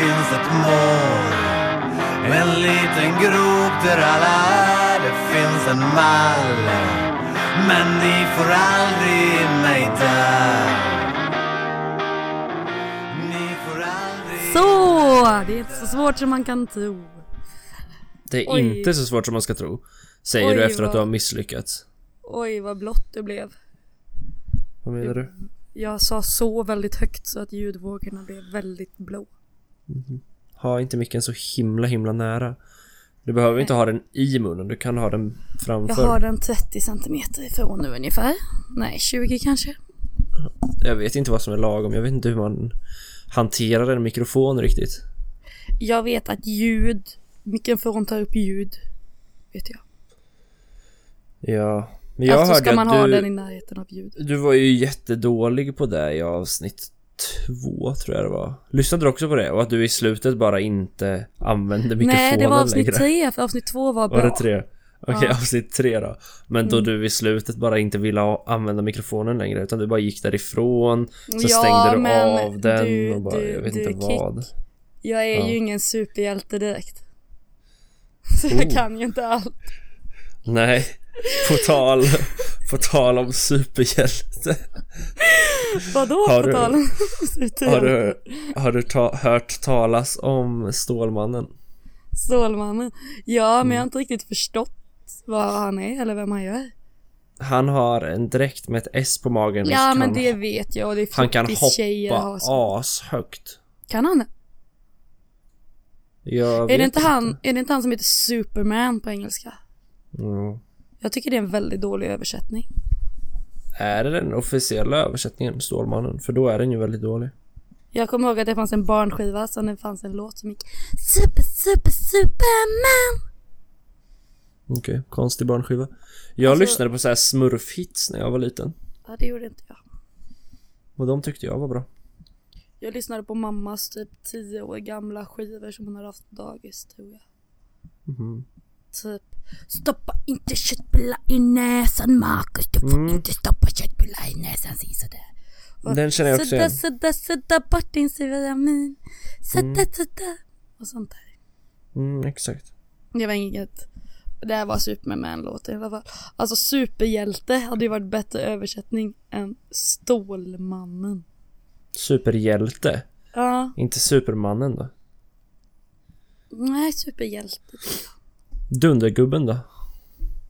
finns ett mål. En liten grop där alla är, det finns en mall. Men ni får aldrig in mig där. Ni får aldrig... Så! Det är inte så svårt som man kan tro. Det är Oj. inte så svårt som man ska tro. Säger Oj, du efter att du vad- har misslyckats. Oj, vad blått det blev. Vad menar du? Jag sa så väldigt högt så att ljudvågorna blev väldigt blå. Ha inte micken så himla himla nära. Du behöver inte ha den i munnen, du kan ha den Jag framför. har den 30 centimeter ifrån nu ungefär. Nej, 20 kanske. Jag vet inte vad som är lagom, jag vet inte hur man hanterar en mikrofon riktigt. Jag vet att ljud, mikrofon tar upp ljud. Vet jag. Ja, men jag alltså ska hörde man att ha du, den i närheten av ljud. du var ju jättedålig på det i avsnitt två tror jag det var. Lyssnade du också på det? Och att du i slutet bara inte använde mikrofonen Nej, det var avsnitt längre. tre, för avsnitt två var bra. Var det tre? Okej, Ja. avsnitt tre då. Men då Mm. du i slutet bara inte ville använda mikrofonen längre utan du bara gick därifrån Så Ja, stängde du av den du- och bara, du- jag vet inte Kick. vad. Jag är Ja. ju ingen superhjälte direkt. Så Oh. jag kan ju inte allt. Nej, på tal, på tal om superhjälte. Vadå Har på du- tal om Har du, har du ta, hört talas om Stålmannen? Stålmannen. Ja, men Mm. jag har inte riktigt förstått vad han är eller vem han gör. Han har en dräkt med ett S på magen Ja, men det vet jag och det är Han kan hoppa ashögt. Kan han? Jag Är det, inte han, är det inte han som heter Superman på engelska? Mm. Jag tycker det är en väldigt dålig översättning. Är det den officiella översättningen, Stålmannen? För då är den ju väldigt dålig. Jag kommer ihåg att det fanns en barnskiva som det fanns en låt som gick Super, super, superman! Okej, konstig barnskiva. Jag Alltså- lyssnade på så här smurfhits när jag var liten. Ja, det gjorde inte jag. Och de tyckte jag var bra. Jag lyssnade på mammas typ 10 år gamla skivor som hon hade haft på dagis tror jag. Mhm. Typ Stoppa inte köttbullar i näsan Marcus, du får Mm. inte stoppa köttbullar i näsan, sådär. Och Den känner jag också Sudda, igen. sudda, sudda bort din C-vitamin. Sudda, Mm. sudda. Och sånt där. Mm, exakt. Det var inget Det här var Superman-låten i alla fall. Alltså superhjälte hade ju varit bättre översättning än Stålmannen. Superhjälte. Ja, Inte Supermannen då. nej superhjälte. Dundergubben då?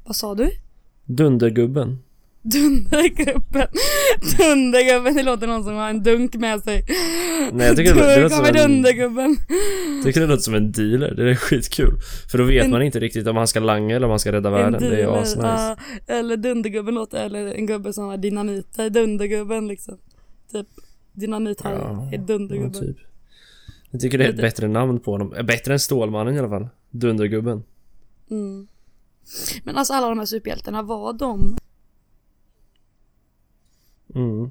Vad sa du? Dundergubben. Dundergubben. Dundergubben, det låter någon som har en dunk med sig. Nej, jag tycker det låter- det låter som en- Dundergubben. Tycker det låter som en dealer, det är skitkul. För då vet En- man inte riktigt om han ska langa eller om han ska rädda världen. Det är dealer, asnice. ja, eller Dundergubben låter, eller en gubbe som har dynamiter. Dundergubben liksom. Typ dynamit här Ja, är Ja, Dundergubben. typ. Jag tycker det är ett bättre namn på honom. Eh, Bättre än Stålmannen i alla fall. Dundergubben. Mm. Men alltså alla de här superhjältarna, var de Mm.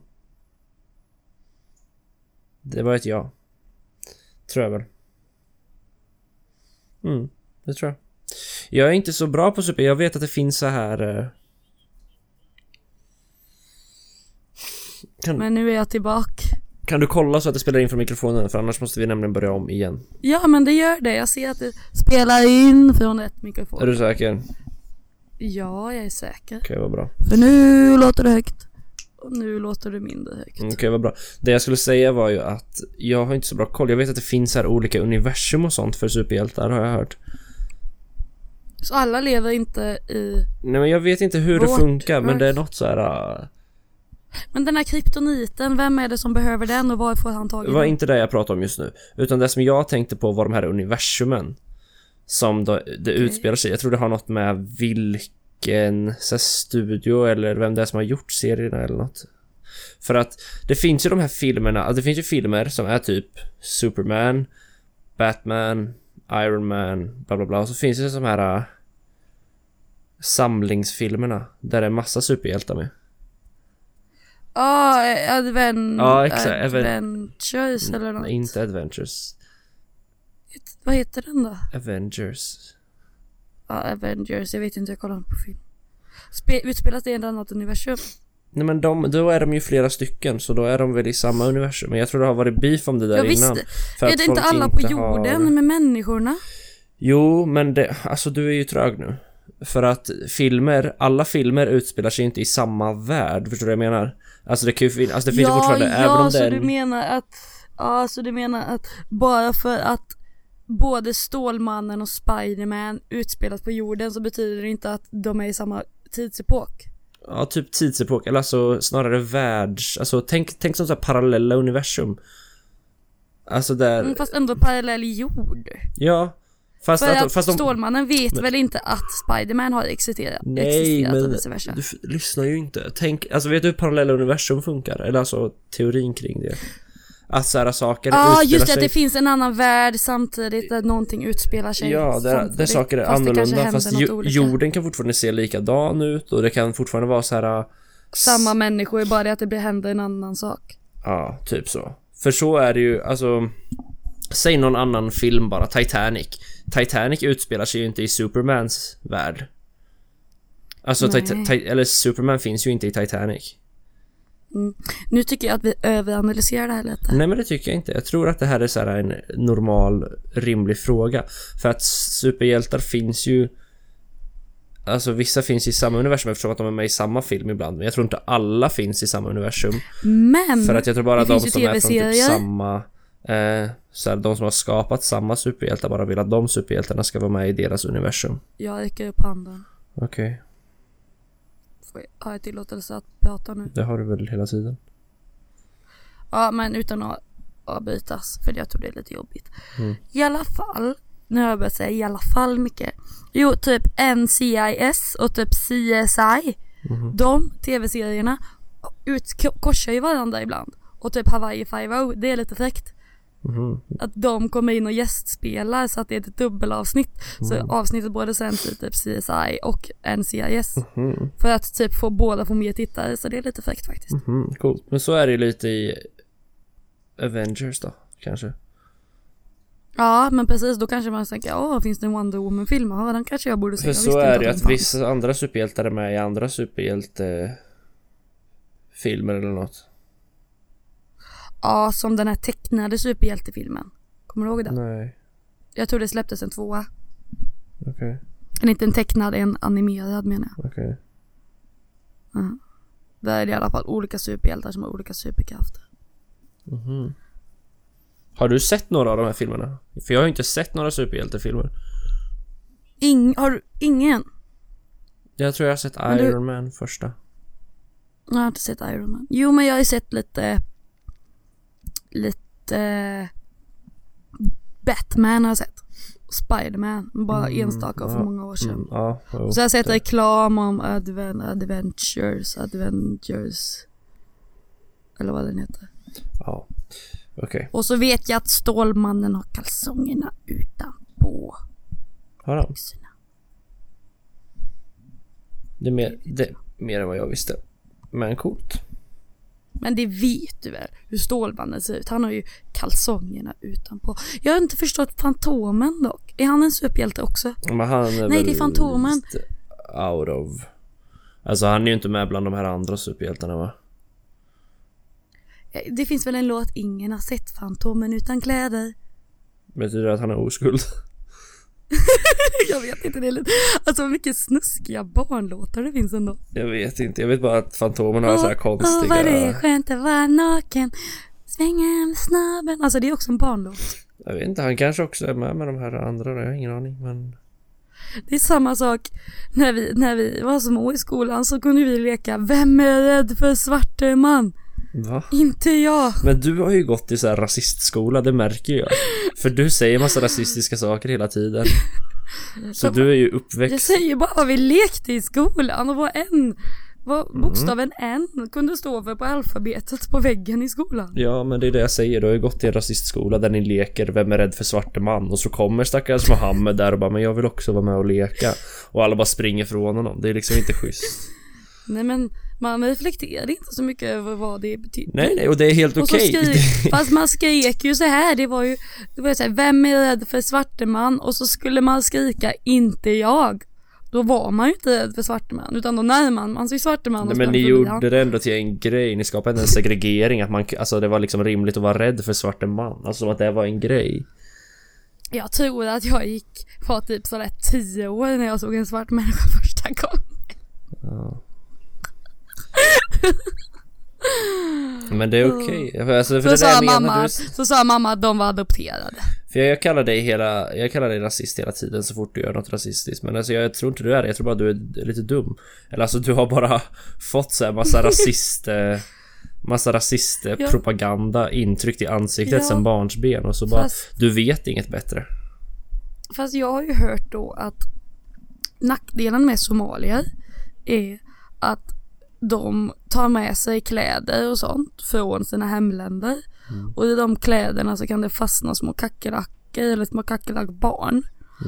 Det var ett ja. Tror jag väl. Mm, det tror jag. Jag är inte så bra på super. Jag vet att det finns så här... eh, Kan, Men nu är jag tillbaka. Kan du kolla så att det spelar in från mikrofonen? För annars måste vi nämligen börja om igen. Ja men det gör det, jag ser att det spelar in från rätt mikrofon. Är du säker? Ja, jag är säker. Okej, vad bra. För nu låter det högt. Och nu låter det mindre högt. Mm, Okej, vad bra. Det jag skulle säga var ju att jag har inte så bra koll. Jag vet att det finns här olika universum och sånt för superhjältar har jag hört. Så alla lever inte i... Nej men jag vet inte hur det funkar men det är något så här. äh, Men den här kryptoniten, vem är det som behöver den och varför har han Det tagit var den? inte det jag pratade om just nu. Utan det som jag tänkte på var de här universumen. Som då, det utspelar sig. Jag tror det har något med vilken så här, studio eller vem det är som har gjort serierna eller något. För att det finns ju de här filmerna, alltså det finns ju filmer som är typ Superman, Batman, Iron Man, bla bla bla. Och så finns det de här äh, samlingsfilmerna där det är massa superhjältar med. Ja, eh, adven... Ja, exakt, adven- Adventures eller något. Nej, inte Adventures. Vad heter den då? Avengers. Ja, Avengers, jag vet inte, jag kollar inte på film. Spe- utspelas det i ett annat universum? Nej men de, då är de ju flera stycken så då är de väl i samma universum. Men jag tror det har varit beef om det där Ja, visst. innan. För är det inte alla på inte jorden har- med människorna? Jo, men det, alltså du är ju trög nu. För att filmer, alla filmer utspelar sig inte i samma värld, förstår du vad jag menar? Alltså det kan ju fin- alltså det finns ju ja, fortfarande, ja, även om så det är du en- menar att, ja så du menar att bara för att både Stålmannen och Spiderman utspelas på jorden så betyder det inte att de är i samma tidsepok? Ja, typ tidsepok, eller alltså snarare världs... Alltså tänk, tänk som så här parallella universum. Alltså där... Mm, fast ändå parallell jord. Ja. Fast, För att, att fast de... Stålmannen vet väl inte att Spiderman har existerat, Nej, existerat men och vice versa. du lyssnar ju inte. Tänk, alltså vet du hur parallella universum funkar? Eller alltså teorin kring det. Att såhär saker Ja ah, just det, sig... att det finns en annan värld samtidigt där någonting utspelar sig Ja, där, samtidigt, där saker är fast annorlunda. Fast jorden kan fortfarande se likadan ut och det kan fortfarande vara så här. äh, Samma människor, bara det att det blir- händer en annan sak. Ja, typ så. För så är det ju, alltså... Säg någon annan film bara, Titanic. Titanic utspelar sig ju inte i Supermans värld. Alltså, eller Superman finns ju inte i Titanic. Nu tycker jag att vi överanalyserar det här lite. Nej men det tycker jag inte. Jag tror att det här är så här en normal, rimlig fråga. För att superhjältar finns ju... Alltså vissa finns i samma universum eftersom att de är med i samma film ibland. Men jag tror inte alla finns i samma universum. Men! För att jag tror bara de som är från typ samma... Eh, så här, de som har skapat samma superhjältar bara vill att de superhjältarna ska vara med i deras universum. Jag räcker upp handen. Okej, Får jag, har jag tillåtelse att prata nu? det har du väl hela tiden? Ja men utan att avbrytas för jag tror det är lite jobbigt. Mm. I alla fall, nu har jag börjat säga i alla fall mycket. Jo typ NCIS och typ CSI. Mhm. De tv-serierna korsar ju varandra ibland. Och typ Hawaii 5 det är lite fräckt. Mhm. Att de kommer in och gästspelar så att det är ett dubbelavsnitt. Så Mm. avsnittet både sänds i typ CSI och NCIS. Mhm. För att typ få båda få mer tittare så det är lite fräckt faktiskt. Mhm, coolt. Men så är det ju lite i Avengers då, kanske. Ja men precis då kanske man tänker åh finns det en Wonder Woman film? Ja den kanske jag borde se. För så är det ju att vissa andra superhjältar är med i andra superhjälte filmer eller något. Ja som den här tecknade superhjältefilmen. Kommer du ihåg den? Nej, Jag tror det släpptes en tvåa. okej, En inte en tecknad, en animerad menar jag. okej. Där är det i alla fall olika superhjältar som har olika superkrafter. Mhm. Har du sett några av de här filmerna? För jag har ju inte sett några superhjältefilmer. Ing, har du ingen? Jag tror jag har sett Men du- Iron Man första. Jag har inte sett Iron Man. Jo men jag har ju sett lite Lite Batman har jag sett. Spiderman, bara Mm, enstaka för ja, många år sedan. Mm, ja, jo, så har jag sett det- reklam om Adven, Adventures, Adventures Eller vad den heter. Ja, okej. Och så vet jag att Stålmannen har kalsongerna utanpå Har han? byxorna. Det är mer, det mer än vad jag visste. Men coolt. Men det vet du väl hur Stålmannen ser ut? Han har ju kalsongerna utanpå. Jag har inte förstått Fantomen dock. Är han en superhjälte också? Men han är Nej, det är Fantomen. out of... Alltså han är ju inte med bland de här andra superhjältarna va? Eh, Det finns väl en låt ingen har sett Fantomen utan kläder. Betyder det att han är oskuld? Jag vet inte, det är lite... Alltså vad mycket snuskiga barnlåtar det finns ändå. Jag vet inte, jag vet bara att Fantomen har så här Åh, konstiga... vad det är skönt att vara naken. Svänga med snabben. Alltså det är också en barnlåt. Jag vet inte, han kanske också är med med de här andra då, jag har ingen aning men... Det är samma sak när vi, när vi var små i skolan så kunde vi leka Vem är rädd för svarte man? Va? Inte jag. Men du har ju gått i så här rasistskola, det märker jag. För du säger massa rasistiska saker hela tiden. Så du är ju Jag uppväxt... säger bara vi lekte i skolan och vad en, vad Mm. bokstaven N kunde stå för på alfabetet på väggen i skolan. Ja, men det är det jag säger. Du har ju gått i en rasistskola där ni leker Vem är rädd för svarte man? Och så kommer stackars Mohammed där och bara Men jag vill också vara med och leka. Och alla bara springer från honom. Det är liksom inte schysst. Nej men man reflekterade inte så mycket över vad det betydde. Nej, nej, och det är helt okej. skri- fast man skrek ju så här, det var ju, det var ju så här, vem är rädd för svarte man? Och så skulle man skrika, inte jag. Då var man ju inte rädd för svarte män utan då närmade man sig svarte och Nej, men ni gjorde det ändå till en grej, ni skapade en segregering att man, alltså det var liksom rimligt att vara rädd för svarte man, alltså som att det var en grej. Jag tror att jag gick, var typ sådär 10 år när jag såg en svart människa första gången. Ja. Men det är okej, För alltså, för Så sa, mamma, du, så sa mamma att de var adopterade. För jag kallar dig hela, jag kallar dig rasist hela tiden så fort du gör något rasistiskt Men alltså jag tror inte du är det, jag tror bara du är lite dum Eller alltså du har bara fått så här massa rasist eh, Massa rasist eh, Ja. intryckt i ansiktet Ja. sen barnsben och så bara Fast- Du vet inget bättre Fast jag har ju hört då att nackdelen med somalier är att de tar med sig kläder och sånt från sina hemländer. Och i de kläderna så kan det fastna små kackerlackor eller små kackerlackbarn.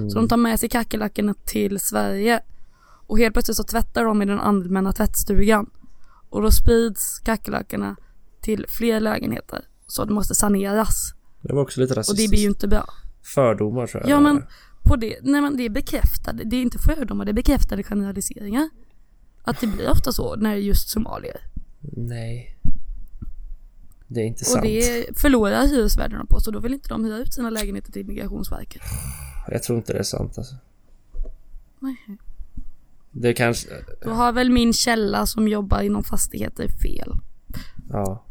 Så de tar med sig kackerlackorna till Sverige. Och helt plötsligt så tvättar de i den allmänna tvättstugan. Och då sprids kackerlackorna till fler lägenheter. Så det måste saneras. Det var också lite Och det rasistiskt blir ju inte bra. Fördomar tror jag Ja men på det, nej men det är bekräftade, det är inte fördomar, det är bekräftade generaliseringar. Att det blir ofta så när det är just somalier. Nej Det är inte Och sant det förlorar hyresvärdarna på så då vill inte de hyra ut sina lägenheter till migrationsverket. Jag tror inte det är sant alltså Nej. Det kanske, Då har väl min källa som jobbar inom fastigheter fel. ja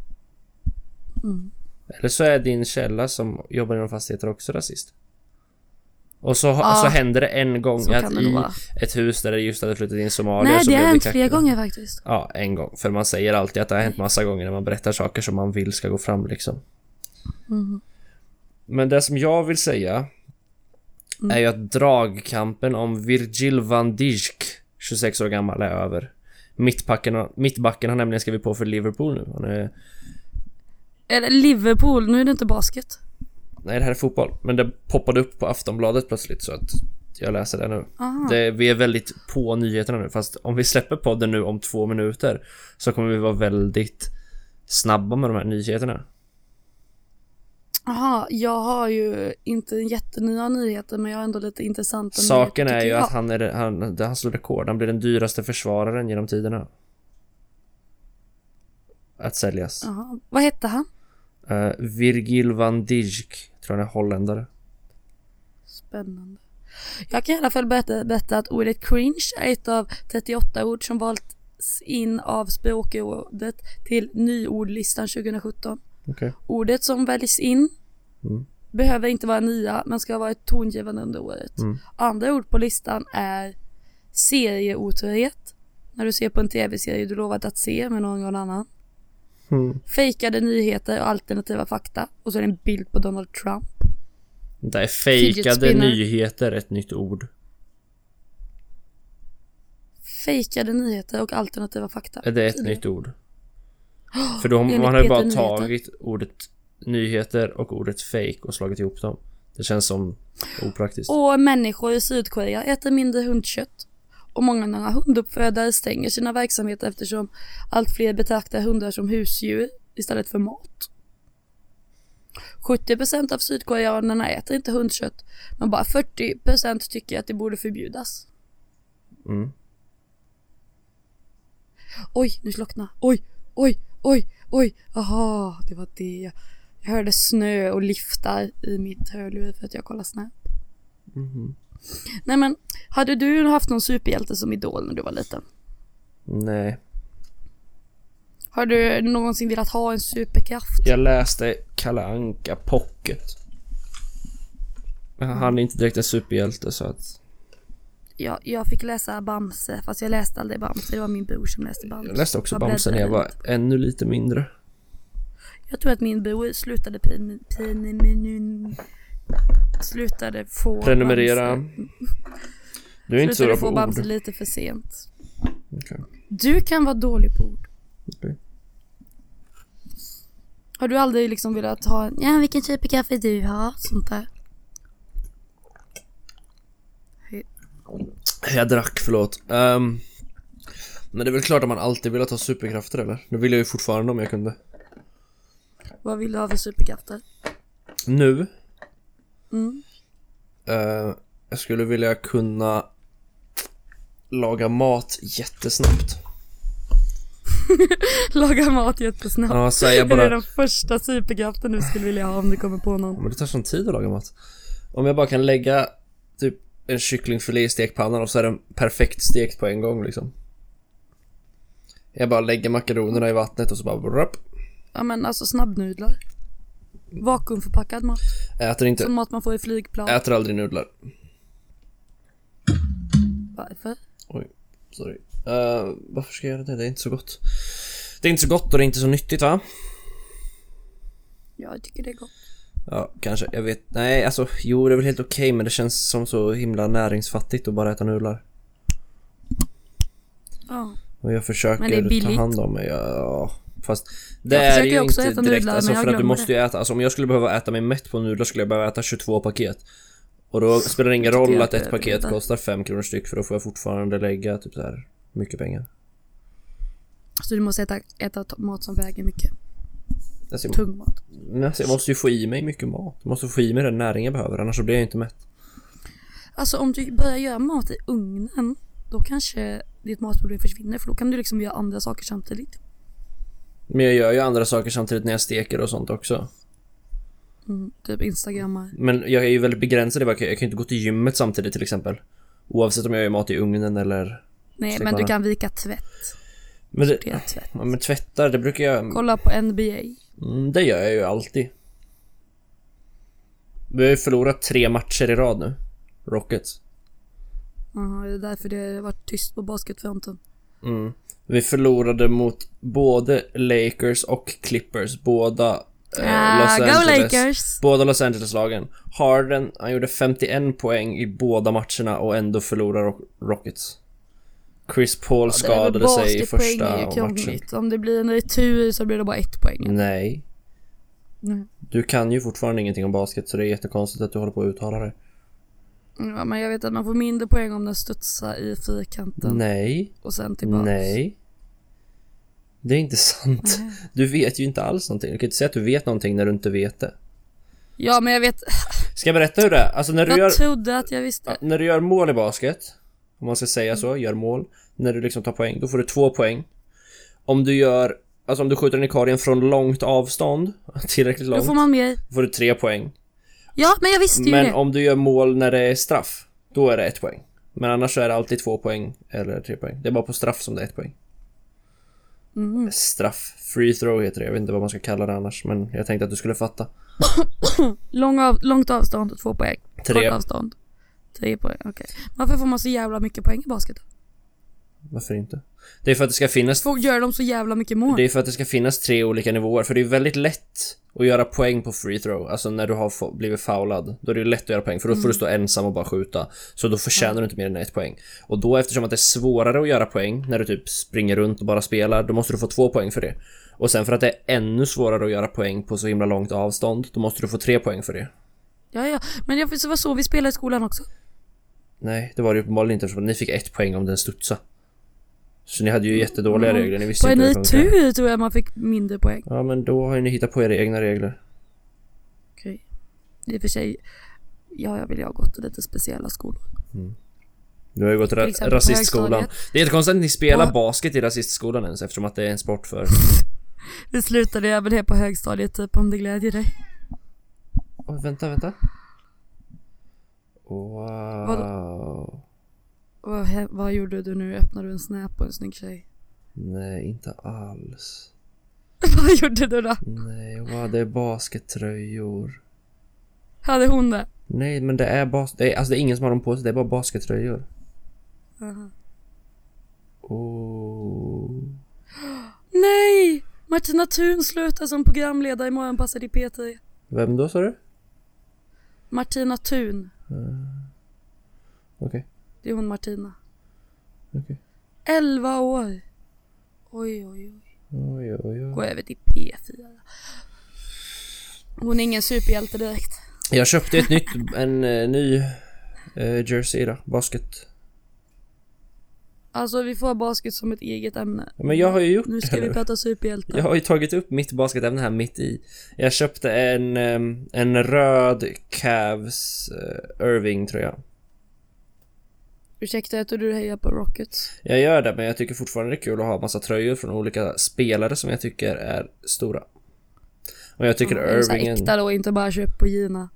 Mm. Eller så är din källa som jobbar inom fastigheter också rasist. Och så, Ja. så händer det en gång Så att i ett hus där det just hade flyttat in somalier Nej det har hänt flera gånger faktiskt. Ja, en gång. För man säger alltid att det har hänt massa gånger när man berättar saker som man vill ska gå fram liksom. Mhm. Men det som jag vill säga Mm. är ju att dragkampen om Virgil van Dijk, 26 år gammal, är över. Mittbacken, mittbacken har nämligen skrivit på för Liverpool nu. Han är, Eller Liverpool, nu är det inte basket. Nej, det här är fotboll. Men det poppade upp på Aftonbladet plötsligt så att jag läser det nu. Det, vi är väldigt på nyheterna nu fast om vi släpper podden nu om två minuter så kommer vi vara väldigt snabba med de här nyheterna. Jaha, jag har ju inte jättenya nyheter men jag har ändå lite intressanta Saken nyheter, är ju jag. att han, är, han, han slår rekord. Han blir den dyraste försvararen genom tiderna. Att säljas. Jaha. Vad hette han? Uh, Virgil van Dijk, tror han är holländare. Spännande. Jag kan i alla fall berätta, berätta att ordet cringe är ett av 38 ord som valts in av språkrådet till nyordlistan 2017. Okej. Ordet som väljs in Mm. behöver inte vara nya men ska vara ett tongivande under året. Mm. Andra ord på listan är serieotrohet. När du ser på en tv-serie du lovat att se med någon annan. Mm. Fejkade nyheter och alternativa fakta. Och så är det en bild på Donald Trump. Det är fejkade nyheter, ett nytt ord. Fejkade nyheter och alternativa fakta. Är det ett nytt ord? För då har man har ju bara Nyheter. tagit ordet nyheter och ordet fake och slagit ihop dem. Det känns som opraktiskt. Och människor i Sydkorea äter mindre hundkött. Och många hunduppfödare stänger sina verksamheter eftersom allt fler betraktar hundar som husdjur istället för mat. 70% av sydkoreanerna äter inte hundkött men bara 40% tycker att det borde förbjudas. Mm. Oj, nu slockna. Oj, oj, oj, oj. Aha, det var det. Jag hörde snö och liftar i mitt hörlur för att jag kollar Snap. Mhm. Nej men, hade du haft någon superhjälte som idol när du var liten? Nej. Har du någonsin velat ha en superkraft? Jag läste Kalle Anka Pocket. Men Han är inte direkt en superhjälte så att... Jag, jag fick läsa Bamse, fast jag läste aldrig Bamse. Det var min bror som läste Bamse. Jag läste också Jag Bamse när jag var ännu lite mindre. Jag tror att min bror slutade pin, pin, pin, slutade få Prenumerera. Bamse. Du är inte så bra få på Bamse ord. lite för sent. Okej. Du kan vara dålig på ord. Okej. Har du aldrig liksom velat ha en, ja vilken typ av kaffe du har? Sånt där. Jag drack, förlåt. Um, men det är väl klart att man alltid vill ha superkrafter eller? Det vill jag ju fortfarande om jag kunde. Vad vill du ha för superkrafter? Nu? Mm. eh, jag skulle vilja kunna laga mat jättesnabbt. Laga mat jättesnabbt. Ja, så jag Är det bara... den första superkraften du skulle vilja ha om du kommer på någon? Men det tar sån tid att laga mat. Om jag bara kan lägga typ en kycklingfilé i stekpannan och så är den perfekt stekt på en gång liksom. Jag bara lägger makaronerna i vattnet och så bara brup. Ja men alltså snabbnudlar. Vakuumförpackad mat. Äter inte, Som mat man får i flygplan. äter aldrig nudlar. Varför? Oj, sorry. Uh, varför ska jag göra det? Det är inte så gott. Det är inte så gott och det är inte så nyttigt va? Jag tycker det är gott. Ja, kanske. Jag vet. Nej, alltså jo, det är väl helt okej men det känns som så himla näringsfattigt att bara äta nudlar. Ja. Och jag försöker ta hand om mig. Ja, fast det är ju inte direkt. nudlar, alltså, för att du måste ju äta. Alltså om jag skulle behöva äta mig mätt på nudlar skulle jag behöva äta 22 paket. Och då spelar det ingen roll att ett paket kostar 5 kronor styck för då får jag fortfarande lägga typ så här mycket pengar. Så du måste äta, äta mat som väger mycket. Alltså, Tung mat. alltså, jag måste ju få i mig mycket mat. Jag måste få i mig den näring jag behöver annars så blir jag inte mätt. Alltså om du börjar göra mat i ugnen. Då kanske ditt matproblem försvinner. För då kan du liksom göra andra saker samtidigt. Men jag gör ju andra saker samtidigt när jag steker och sånt också. Mm, typ instagrammar. Men jag är ju väldigt begränsad i vad jag kan Jag kan ju inte gå till gymmet samtidigt till exempel. Oavsett om jag gör mat i ugnen eller... Nej men du kan vika tvätt. Men, det, Sortera tvätt. ja, men tvättar, det brukar jag... Kolla på NBA. Mm, det gör jag ju alltid. Vi har ju förlorat tre matcher i rad nu. Rockets. Jaha, det är därför det har varit tyst på basketfronten. Mm. Vi förlorade mot både Lakers och Clippers. Båda eh, Ah, Los go Angeles. Lakers! Båda Los Angeles-lagen. Harden, han gjorde 51 poäng i båda matcherna och ändå förlorar Rock- Rockets. Chris Paul Ja, skadade sig i första är ju matchen. Om det blir en retur så blir det bara ett poäng. Nej. Nej. Du kan ju fortfarande ingenting om basket så det är jättekonstigt att du håller på att uttala det. Ja, men jag vet att man får mindre poäng om den studsar i fyrkanten Nej. och sen tillbaks. Nej. Det är inte sant. Nej. Du vet ju inte alls någonting. Du kan inte säga att du vet någonting när du inte vet det. Ja men jag vet, Ska jag berätta hur det är? Alltså när du jag gör, trodde att jag visste. när du gör mål i basket, om man ska säga så, gör mål. När du liksom tar poäng, då får du två poäng. Om du gör, alltså om du skjuter den i korgen från långt avstånd, tillräckligt Då långt, får man mer. får du tre poäng. Ja men jag visste ju Men det. om du gör mål när det är straff, då är det ett poäng. Men annars så är det alltid två poäng eller tre poäng. Det är bara på straff som det är ett poäng. Mm. Straff. Free throw heter det. Jag vet inte vad man ska kalla det annars, men jag tänkte att du skulle fatta. Lång av, långt avstånd, två poäng. Tre. Kort avstånd, tre poäng. Okej. Varför får man så jävla mycket poäng i basket? Varför inte? Det är för att det ska finnas Får, gör de så jävla mycket mål? Det är för att det ska finnas tre olika nivåer, för det är väldigt lätt att göra poäng på free throw. Alltså när du har blivit foulad, då är det lätt att göra poäng, för då får du stå ensam och bara skjuta. Så då förtjänar du inte mer än ett poäng. Och då eftersom att det är svårare att göra poäng när du typ springer runt och bara spelar, då måste du få två poäng för det. Och sen för att det är ännu svårare att göra poäng på så himla långt avstånd, då måste du få tre poäng för det. Ja ja, men det var så vi spelade i skolan också. Nej, det var det ju uppenbarligen inte eftersom ni fick ett poäng om den studsade. Så ni hade ju jättedåliga Mm. regler, ni visste På inte hur det tur tror jag man fick mindre poäng. Ja men då har ju ni hittat på era egna regler. Okej. I och för sig, ja jag vill ju ha gått i lite speciella skolor. Du har ju gått ra- exempel rasistskolan. Det är jättekonstigt att ni spelar På- basket i rasistskolan ens eftersom att det är en sport för... Det slutade med det på högstadiet typ om det glädjer dig. Oj, vänta, vänta. Wow. Vad, vad gjorde du nu? Öppnade du en snap på en snygg tjej? Nej, inte alls. vad gjorde du då? Nej, det är baskettröjor. Hade hon det? Nej, men det är bas... Det är, alltså det är ingen som har dem på sig, det är bara baskettröjor. Aha. Oh. Nej! Martina Thun slutar som programledare i Morgonpasset i P3. Vem då sa du? Martina Thun. Okej, Det är hon Martina. okej. 11 år. Oj, oj, oj. Oj, oj, oj. Gå över till P4. Hon är ingen superhjälte direkt. Jag köpte ett nytt, en eh, ny eh, jersey då, basket. Alltså vi får basket som ett eget ämne. Ja, Men jag har ju gjort Nu ska det vi nu. prata superhjältar. Jag har ju tagit upp mitt basketämne här mitt i. Jag köpte en, ehm, en röd Cavs uh, Irving tröja. Ursäkta, jag tror du hejar på Rockets. Jag gör det, men jag tycker fortfarande det är kul att ha massa tröjor från olika spelare som jag tycker är stora. Och jag tycker Ja, är här Irvingen... äkta då, inte bara köpt på Gina.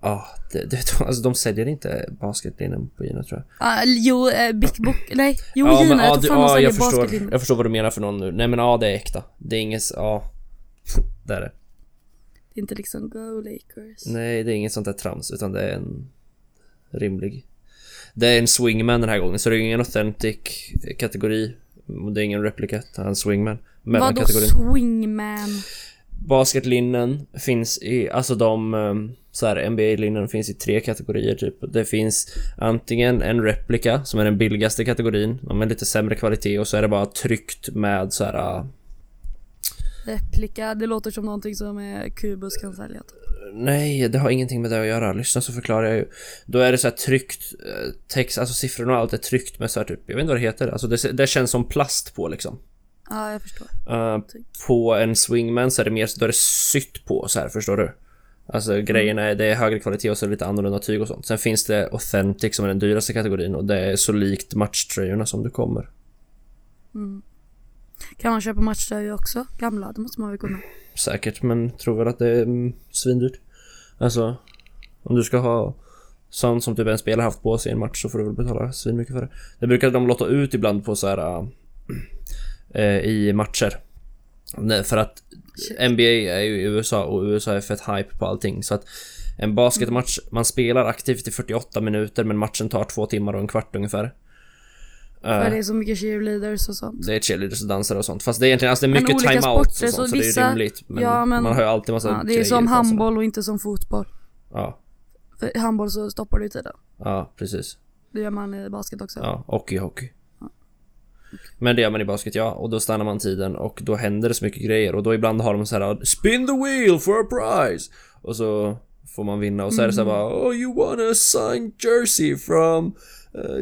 Ja, det, det, alltså de säljer inte basketlinnen på Gina tror jag. Ah, jo, eh, Big Book, nej, jo ja, Gina, men, jag ja, tror fan de ja, säljer jag, förstår, jag förstår vad du menar för någon nu. Nej men ja, det är äkta. Det är inget, ja. det är det. Det är inte liksom Go Lakers. Nej, det är inget sånt där trams, utan det är en rimlig. Det är en swingman den här gången, så det är ingen authentic kategori. Det är ingen replikat, han är en swingman. Vadå swingman? Basketlinnen finns i, alltså de ehm, så här NBA-linnen finns i tre kategorier typ. Det finns antingen en replika som är den billigaste kategorin, är lite sämre kvalitet och så är det bara tryckt med så här. Replika, det låter som någonting som eh, Kubus kan sälja. typ. Nej, det har ingenting med det att göra. Lyssna så förklarar jag ju. Då är det så här tryckt eh, text, alltså siffrorna och allt är tryckt med så här typ, jag vet inte vad det heter. Alltså det, det känns som plast på liksom. Ja, jag förstår. Eh, på en swingman så är det mer, då är det sytt på så här, förstår du? Alltså grejerna är, det är högre kvalitet och så är det lite annorlunda tyg och sånt. Sen finns det authentic som är den dyraste kategorin och det är så likt matchtröjorna som du kommer. Kan man köpa matchtröjor också? Gamla, det måste man väl kunna. Säkert, men tror väl att det är mm, svindyrt. Alltså, om du ska ha sånt som typ en spelare haft på sig i en match så får du väl betala svinmycket för det. Det brukar de låta ut ibland på så här äh, i matcher. Nej, för att NBA är ju i USA och USA är fett hype på allting så att en basketmatch, man spelar aktivt i 48 minuter men matchen tar två timmar och en kvart ungefär. För Eh, det är så mycket cheerleaders och sånt. det är cheerleaders och dansare och sånt. Fast det är egentligen, alltså det är mycket timeout och sånt så så, det är vissa- rimligt. Men, ja, men- man har ju alltid massa Ja, det är som handboll och inte som fotboll. Ja, För i handboll så stoppar du tiden. ja precis. Det gör man i basket också. Ja, och i hockey. Men det gör man i basket ja, och då stannar man tiden och då händer det så mycket grejer och då ibland har de så här Spin the wheel for a prize! Och så får man vinna och så är det så här bara Oh you won a signed jersey from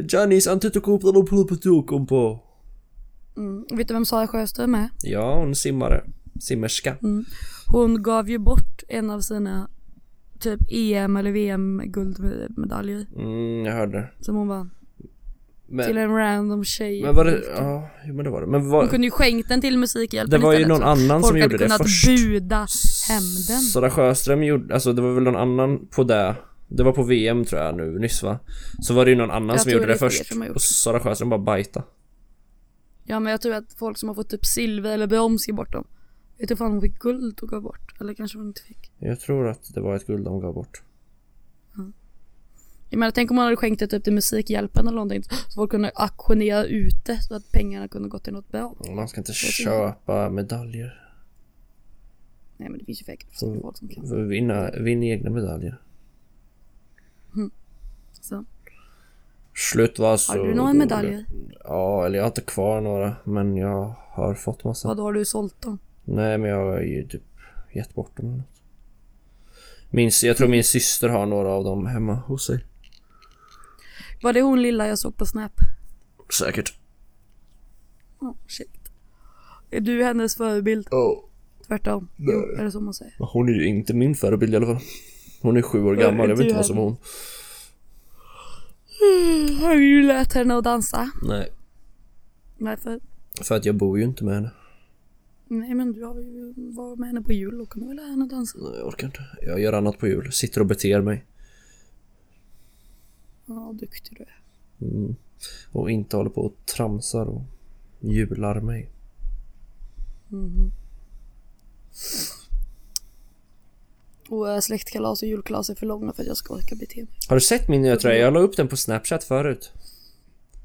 Giannis Antetokounmpo Mm. Vet du vem Sara Sjöström är? Ja, hon simmare. Simmerska. Hon gav ju bort en av sina typ EM eller VM guldmedaljer Mm, jag hörde. som hon vann. Men, Till en random tjej. men var det, ja, jo, men det var det. Men Hon var, kunde ju skänkt den till Musikhjälpen det var ju någon annan folk som hade gjorde det kunnat först. buda hem den. Sara Sjöström gjorde, alltså det var väl någon annan på det Det var på VM tror jag nu nyss va? Så var det ju någon annan Jag som gjorde det det först och Sara Sjöström bara bajta Ja men jag tror att folk som har fått typ silver eller brons ger bort dem. Vet du fan hon fick guld och gav bort. Eller kanske hon inte fick. Jag tror att det var ett guld de gav bort Jag menar tänk om man hade skänkt det typ till Musikhjälpen eller någonting. Så folk kunde auktionera ut det så att pengarna kunde gå till något bra. Man ska inte köpa medaljer Nej men det finns ju säkert folk som kan. vinna, vinn egna medaljer Så. Slut var så Har du några medaljer? Ja, eller jag har inte kvar några Men jag har fått massa Vad har du sålt dem? Nej men jag har ju typ gett bort dem. Min, jag tror min syster har några av dem hemma hos sig Var det hon lilla jag såg på Snap? Säkert Oh, shit. Är du hennes förebild? oh. Tvärtom? Jo, är det så man säger? Hon är ju inte min förebild i alla fall Hon är sju år gammal, jag vill inte vara som hon Har du lärt henne att dansa? Nej Varför? För att jag bor ju inte med henne Nej men du har ju varit med henne på jul och kunde väl lära henne att dansa? Nej, jag orkar inte Jag gör annat på jul, sitter och beter mig Ja, duktig du är. mm. Och inte håller på och tramsar och jular mig Och äh, släktkalas och julkalas är för långa för att jag ska orka bete mig. Har du sett min nya tröja? Jag la upp den på snapchat förut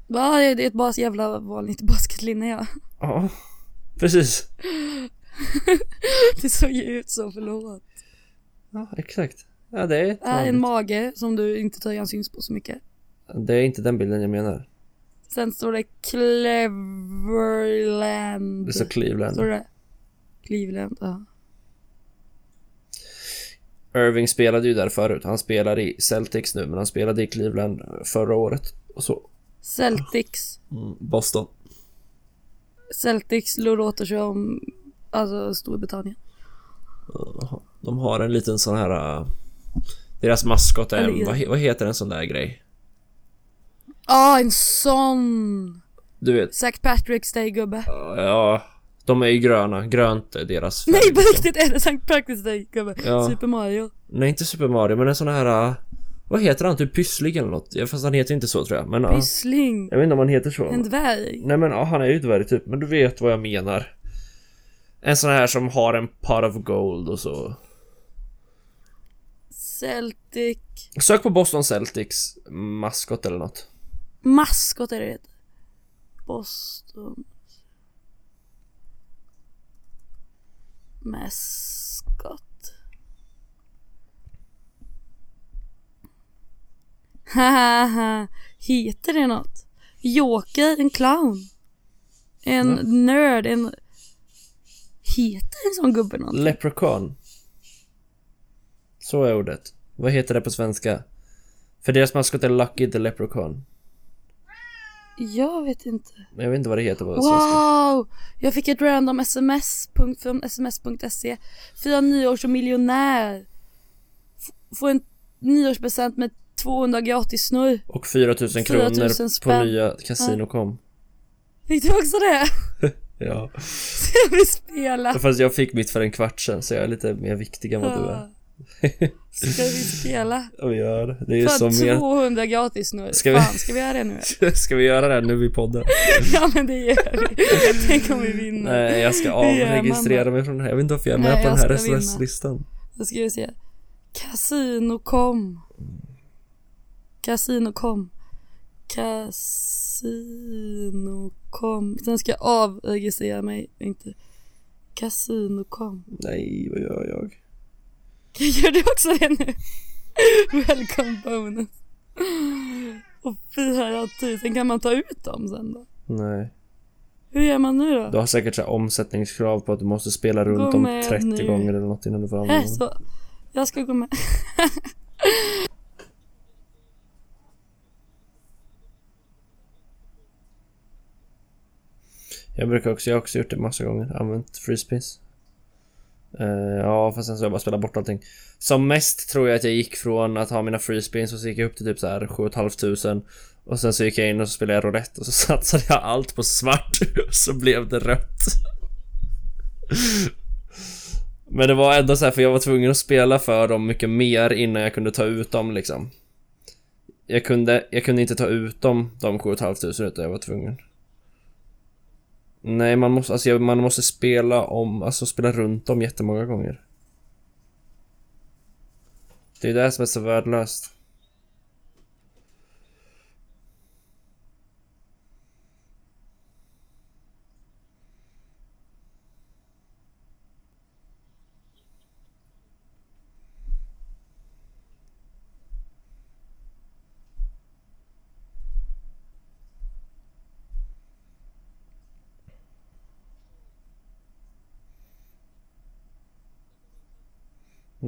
Va? Det är ett bara jävla vanligt basketlinne ja. Ja Precis Det såg ju ut så, förlåt. Ja, exakt Ja, det är är en mage som du inte tröjan syns på så mycket. Det är inte den bilden jag menar Sen står det Cleverland. Det står Cleveland Står det? Cleveland, ja. Irving spelade ju där förut. Han spelar i Celtics nu, men han spelade i Cleveland förra året. Och så Celtics. mm, Boston. Celtics låter som, alltså Storbritannien. De har en liten sån här... äh, deras maskot är en, vad, vad heter en sån där grej? Ah, en sån! Du vet, St. Patrick's Day gubbe. ja, de är ju gröna. Grönt är deras färg, Nej på liksom. riktigt är det Day gubbe. Ja. Super Mario. Nej, inte Super Mario, men en sån här... äh, Vad heter han? Typ Pyssling eller något? Fast han heter inte så tror jag. Men ja, Pyssling. jag vet inte om han heter så. En dvärg. Nej men ja, han är ju dvärg typ, men du vet vad jag menar. En sån här som har en pot of gold och så. Celtic. Sök på Boston Celtics maskot eller något. Maskot är det det Maskot. Hahaha. Heter det något? Joker, en clown. En Ja. nörd, en... Heter en sån gubbe något? Leprechaun. Så är ordet. Vad heter det på svenska? För deras maskot är Lucky the Leprechaun. Jag vet inte. Jag vet inte vad det heter på svenska. Wow! Jag fick ett random sms från sms.se. Fyra nyårs och miljonär. F- får en nyårspresent med 200 gratis snurr. Och 4000 4 000 kronor på nya Casino.com. Fick du också det? Ja. Ska vi spela? Fast jag fick mitt för en kvart sen så jag är lite mer viktig än vad du är. Ska vi spela? Ja, vi gör det. Det är För som mer... 200 gratis snurr. Ska vi- Fan, ska vi göra det nu? Ska vi göra det nu vid podden? ja men det gör vi. Tänk om vi vinner. Nej, jag ska Det avregistrera mig från den här. Jag vet inte varför jag är Nej, med på jag den här sms-listan. Då ska vi se. Casino.com. Casino.com. Casino.com. Sen ska jag avregistrera mig. Inte. Casino.com. Nej, vad gör jag? Gör du också det nu? Welcome bonus. Och 4000 kan man ta ut dem sen då? Nej. Hur gör man nu då? Du har säkert så här omsättningskrav på att du måste spela runt om med 30 nu. gånger eller något innan du får Äh, använda den. så. Jag ska gå med. Jag brukar också, jag har också gjort det massa gånger. Använt freespins. Uh, ja, fast sen så har jag bara spelat bort allting. Som mest tror jag att jag gick från att ha mina free spins och så gick jag upp till typ så här 7 500 Och sen så gick jag in och så spelade jag roulette och så satsade jag allt på svart och så blev det rött. Men det var ändå så här för jag var tvungen att spela för dem mycket mer innan jag kunde ta ut dem liksom. Jag kunde, jag kunde inte ta ut dem, de 7 500 utan jag var tvungen. Nej, man måste, alltså, man måste spela om, alltså spela runt om jättemånga gånger. Det är det som är så värdelöst.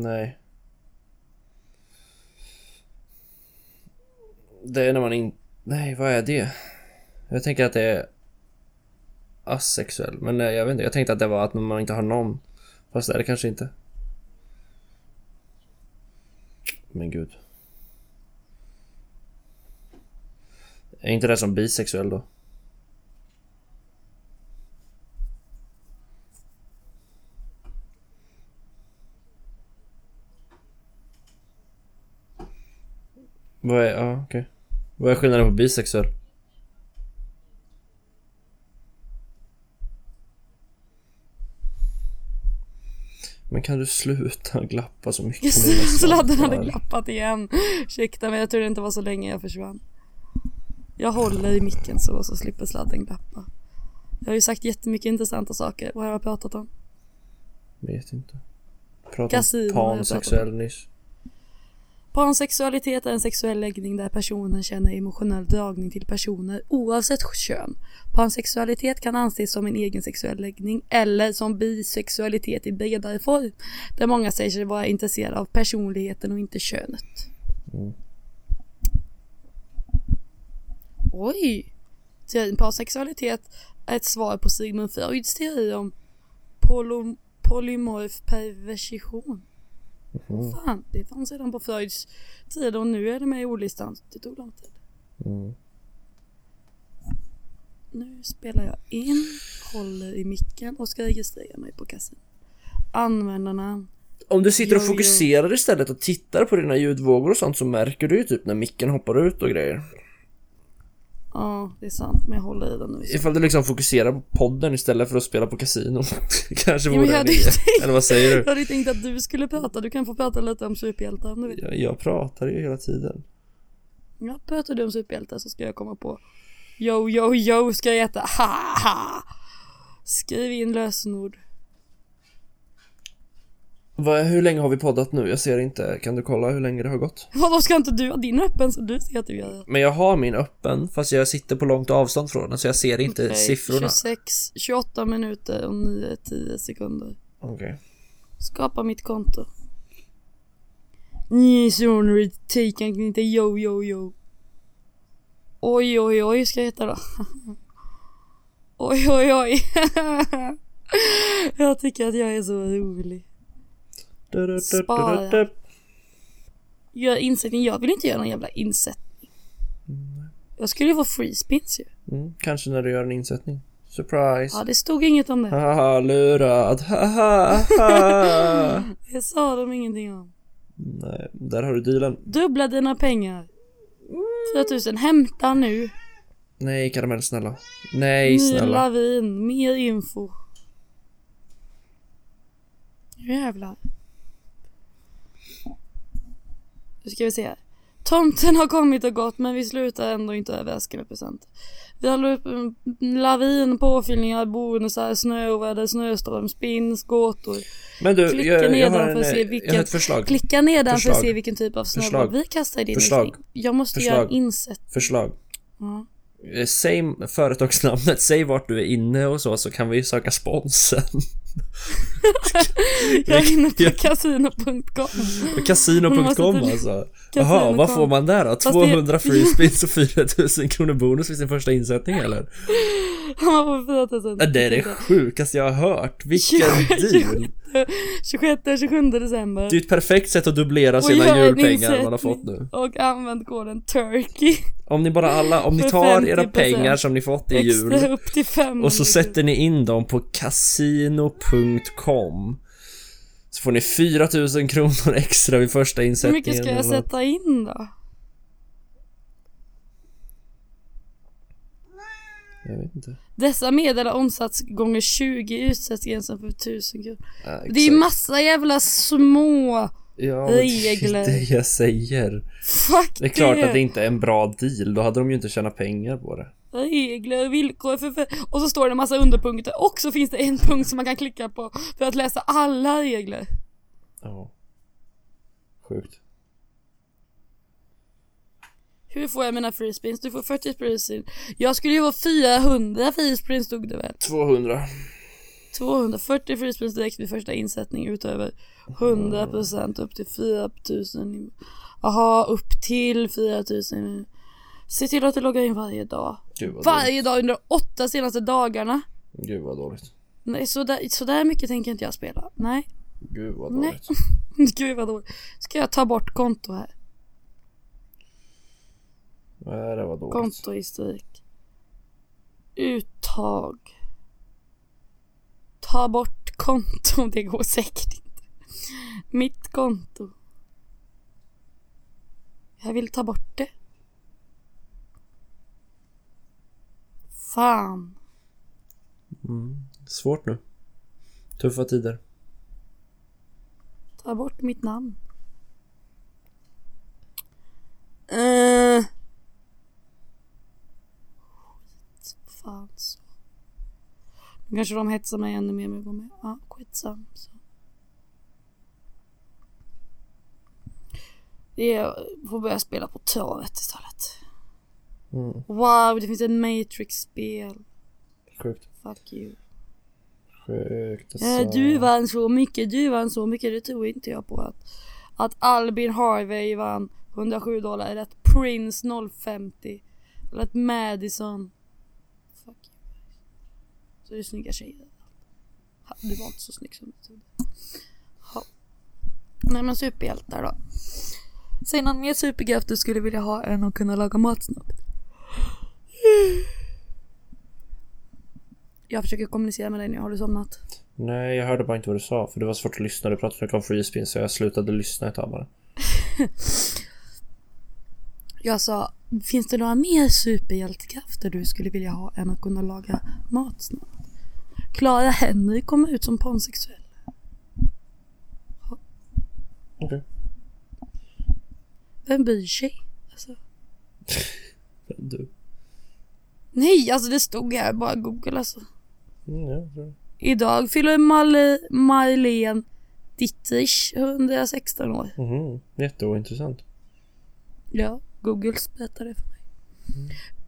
Nej. Det är när man inte... Nej, vad är det? Jag tänker att det är asexuell, men nej, jag vet inte. Jag tänkte att det var att man inte har någon. Fast det är det kanske inte. Men gud. Är inte det som bisexuell då? Vad är, ja okej. Vad är skillnaden på bisexuell? Men kan du sluta glappa så mycket Just med sladden hade glappat igen. Ursäkta men jag tror det inte var så länge jag försvann. Jag håller i micken så, så slipper sladden glappa. Jag har ju sagt jättemycket intressanta saker. Vad har jag pratat om? Vet inte. Pratade om pansexuell nyss. Pansexualitet är en sexuell läggning där personen känner emotionell dragning till personer oavsett kön. Pansexualitet kan anses som en egen sexuell läggning eller som bisexualitet i bredare form. Där många säger sig vara intresserade av personligheten och inte könet. Mm. Oj! Teorin pansexualitet är ett svar på Sigmund Freuds teori om poly- polymorf perversion. Mhm. Fan, det fanns redan på Freuds tid och nu är det med i ordlistan. Det tog lång tid. Mm. Nu spelar jag in, håller i micken och ska registrera mig på kassan. Användarnamn. Om du sitter och fokuserar istället och tittar på dina ljudvågor och sånt så märker du ju typ när micken hoppar ut och grejer. Ja, det är sant, men jag håller i den nu. Ifall du liksom fokuserar på podden istället för att spela på kasino. Kanske Ja, vore jag en idé. Eller vad säger Jag du? hade tänkt att du skulle prata, du kan få prata lite om superhjältar vill. Jag, jag pratar ju hela tiden. Ja, pratar du om superhjältar så ska jag komma på Yo, yo, yo ska jag heta, ha, ha. Skriv in lösenord. Vad, hur länge har vi poddat nu? Jag ser inte. Kan du kolla hur länge det har gått? Vadå ska inte du ha din öppen så du ser att du gör det? Men jag har min öppen fast jag sitter på långt avstånd från den så jag ser inte Okej, siffrorna. 26, 28 minuter och 9, 10 sekunder. Okej. Skapa mitt konto. Ni son take inte yo yo yo. Oj oj oj ska jag heta då. oj oj oj. jag tycker att jag är så rolig. Spara. Gör insättning, jag vill inte göra någon jävla insättning. Jag skulle ju få free spins ju. Mm, kanske när du gör en insättning. Surprise. Ja det stod inget om det. Haha, lurad. Haha, ha. Det sa de ingenting om. Nej, där har du dealen. Dubbla dina pengar. 4000, hämta nu. Nej, karamell snälla. Nej, Ny snälla. lavin, mer info. Jävlar. Nu ska vi se här. Tomten har kommit och gått men vi slutar ändå inte överraska med presenter. Vi har upp en lavin, påfyllningar, bonusar, snöoväder, snöstorm, spins, gåtor. Men du, Klicka jag, jag, har för en, att se vilken- jag har ett förslag. Klicka nedan för att Förslag. se vilken typ av Förslag. snöboll vi kastar i din Förslag. riktning. Jag måste Förslag. göra en insätt. Förslag. Ja. Eh, Säg företagsnamnet, säg vart du är inne och så, så kan vi söka sponsen. Jag är inne på casino.com. Casino.com alltså. Jaha, vad får man där då? det- 200 free spins och 4000 kronor bonus vid sin första insättning eller? Han var på 4000. Ja, Det är det sjukaste jag har hört. Vilken deal! 26 27 december. Det är ju ett perfekt sätt att dubblera sina julpengar man har fått nu. Och använd koden TURKEY. Om ni bara alla, om ni tar era 50% pengar som ni fått i jul upp till 500 och så sätter ni in dem på casino.com så får ni 4000 kronor extra vid första Hur insättningen. mycket ska jag sätta in då? Jag vet inte. Dessa medel har omsatts gånger 20 utsätts gränsen för 1000 kronor. Ja, Det är ju massa jävla små ja, regler. Det är det jag säger. Fuck Det är klart att det inte är en bra deal, då hade de ju inte tjänat pengar på det. regler, villkor för, för och så står det en massa underpunkter och så finns det en punkt som man kan klicka på för att läsa alla regler. Ja. Sjukt. Hur får jag mina free spins? Du får 40 free. Jag skulle ju få 400 free spins stod det väl? 200. 240 free spins direkt vid första insättning utöver 100% upp till 4000. Jaha, upp till 4000. Se till att du loggar in varje dag. Varje dag under åtta senaste dagarna. Gud vad dåligt. Nej, så där, så där mycket tänker inte jag spela. Nej. Gud vad Nej. dåligt. Gud vad dåligt. Ska jag ta bort konto här? Nej, det var dåligt. Kontohistorik. Uttag. Ta bort konto. Det går säkert inte. Mitt konto. Jag vill ta bort det. Fan. Svårt nu. Tuffa tider. Ta bort mitt namn. Uh. Fan så. Nu kanske de hetsar mig ännu mer med att gå med. Ja, skitsam. Så. Det är, får börja spela på travet istället. Mm. Wow, det finns ett Matrix-spel. Sjukt. Fuck you. Sjukt Eh, alltså. Du vann så mycket, du vann så mycket, det tror inte jag på att Att Albin Harvey vann 107 dollar eller att Prince 050 Eller att Madison Så det är snygga tjejer Ha, Du var inte så snygg som du trodde ha. Nej men superhjältar då Säg någon mer superkraft du skulle vilja ha än att kunna laga mat snabbt Jag försöker kommunicera med dig nu, har du somnat? Nej, jag hörde bara inte vad du sa för det var svårt att lyssna. Du pratade mycket om freespin så jag slutade lyssna ett tag bara. Jag sa, finns det några mer superhjältekrafter du skulle vilja ha än att kunna laga mat snabbt? Clara Henry kommer ut som pansexuell. Okej. Vem bryr sig? Alltså, Du. nej, alltså det stod här, bara google alltså. Mm, ja, det. Idag fyller Marle- Marlene Dietrich 116 år. Mhm, jätteointressant. Ja, Google berättar det för mig.